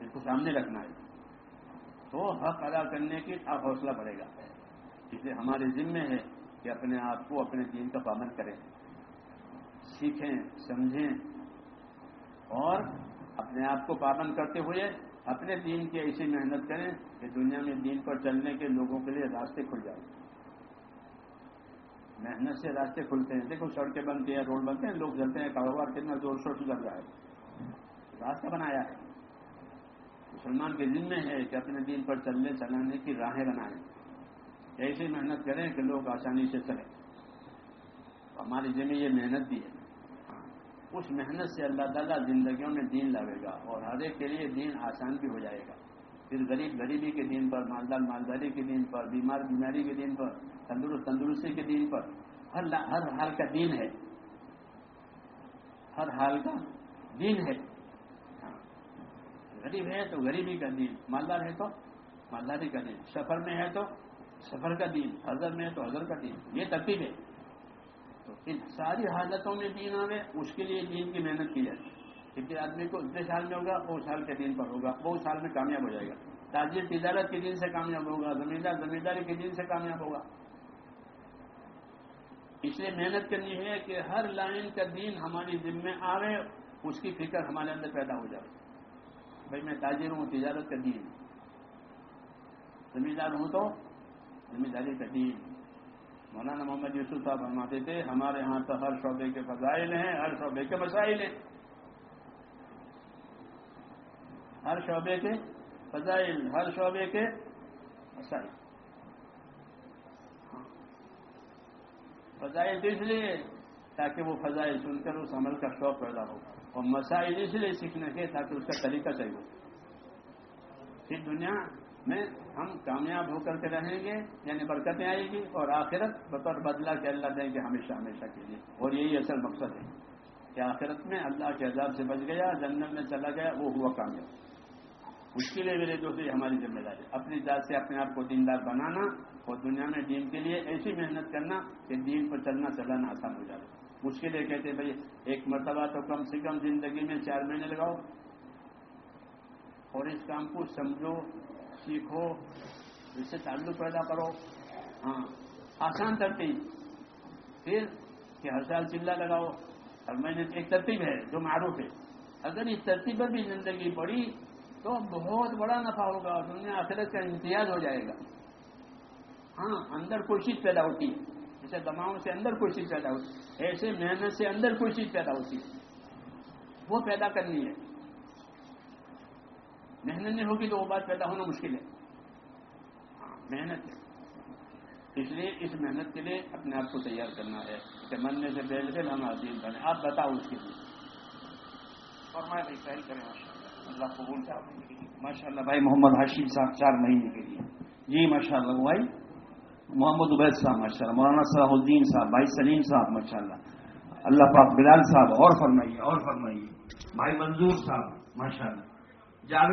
اس کو سامنے رکھنا ہے۔ تو حق ادا کرنے کی آپ حوصلہ بڑھے گا۔ اسے ہمارے ذمے ہے کہ اپنے آپ کو اپنے دین کا پابند کریں، سیکھیں، سمجھیں اور اپنے آپ کو پابند کرتے ہوئے اپنے دین کی ایسی محنت کریں کہ دنیا میں دین پر چلنے کے لوگوں کے لیے راستے کھل جائیں۔ محنت سے راستے کھلتے ہیں۔ دیکھو سڑکیں بنتی ہیں، روڈ بنتے ہیں، لوگ چلتے ہیں، کاروبار کتنا زور شور سے چل رہا ہے۔ راستہ بنایا ہے۔ مسلمان کے ذمے ہے کہ اپنے دین پر چلنے، چلانے کی راہیں بنائیں۔ ایسی محنت کریں کہ لوگ آسانی سے چلیں۔ ہماری ذمہ یہ محنت بھی ہے۔ اس محنت سے اللہ تعالیٰ زندگیوں میں دین لاوے گا اور ہر ایک کے لیے دین آسان بھی ہو جائے گا۔ پھر غریب غریبی کے دین پر، مالدار مالداری کے دین پر، بیمار بیماری کے دین پر، تندرست تندرستی کے دین پر، ہر ہر حال کا دین ہے۔ ہر حال کا دین ہے۔ غریب ہے تو غریبی کا دین۔ مالدار ہے تو مالداری کا دین۔ سفر میں ہے تو سفر کا دین۔ حضر میں ہے تو حضر کا دین۔ یہ ترتیب ہے۔ تو ان ساری حالتوں میں دین آئے اس کے لیے دین کی محنت کی جاتی ہے۔ کسی آدمی کو اتنے سال میں ہوگا، وہ سال کے دن پر ہوگا، وہ سال میں کامیاب ہو جائے گا۔ تاجر تجارت کے دن سے کامیاب ہوگا، زمیندار زمینداری کے دن سے کامیاب ہوگا۔ اس لیے محنت کرنی ہے کہ ہر لائن کا دین ہماری ذمہ آوے، اس کی فکر ہمارے اندر پیدا ہو جائے۔ بھائی میں تاجر ہوں تجارت کا دین زمیندار ہوں تو زمینداری کا دین مولانا محمد یوسف صاحب فرماتے تھے، ہمارے ہاں تو ہر شعبے کے فضائل ہیں، ہر شعبے کے مسائل ہیں۔ ہر شعبے کے فضائل، ہر شعبے کے مسائل۔ ہاں۔ فضائل اس لیے تاکہ وہ فضائل سن کر اس عمل کا شوق پیدا ہو۔ اور مسائل اس لیے سیکھنے کے تاکہ اس کا طریقہ صحیح ہو۔ پھر دنیا میں ہم کامیاب ہو کر کے رہیں گے یعنی برکتیں آئے گی اور آخرت بطور بدلا کے اللہ دیں گے ہمیشہ ہمیشہ کے لیے۔ اور یہی اصل مقصد ہے کہ آخرت میں اللہ کے عذاب سے بچ گیا، جنت میں چلا گیا، وہ ہوا کامیاب۔ اس کے لیے میرے دوست ہماری ذمہ داری اپنی ذات سے اپنے آپ کو دیندار بنانا اور دنیا میں دین کے لیے ایسی محنت کرنا کہ دین پر چلنا، چلانا آسان ہو جائے اس کے لیے کہتے بھائی ایک مرتبہ تو کم سے کم زندگی میں چار مہینے لگاؤ۔ اور اس کام کو سمجھو، سیکھو، اس سے تعلق پیدا کرو۔ ہاں آسان ترتیب۔ پھر کہ ہر سال چلا لگاؤ۔ ہر مہینے ایک ترتیب ہے جو معروف ہے۔ اگر اس ترتیب پر بھی زندگی پڑی تو بہت بڑا نفع ہوگا دنیا آخرت کا امتیاز ہو جائے گا۔ ہاں اندر کوئی چیز پیدا ہوتی ہے۔ جیسے دماؤں سے اندر کوئی چیز پیدا ہوتی ہے ایسے محنت سے اندر کوئی چیز پیدا ہوتی ہے۔ وہ پیدا کرنی ہے۔ محنت نہیں ہوگی تو وہ بات پیدا ہونا مشکل ہے۔ ہاں محنت ہے۔ اس لیے اس محنت کے لیے اپنے آپ کو تیار کرنا ہے کہ مرنے سے پہلے ہم عظیم بنے۔ آپ بتاؤ اس کے لیے۔ اور میں تیاری کریں اللہ قبول ماشاء اللہ بھائی محمد حاشی صاحب چار مہینے کے لیے۔ جی ماشاء اللہ بھائی محمد عبید صاحب ماشاء اللہ مولانا صلاح الدین صاحب، بھائی سلیم صاحب ماشاء اللہ اللہ پاک بلال صاحب، اور فرمائیے اور فرمائیے، بھائی منظور صاحب ماشاء اللہ جاوید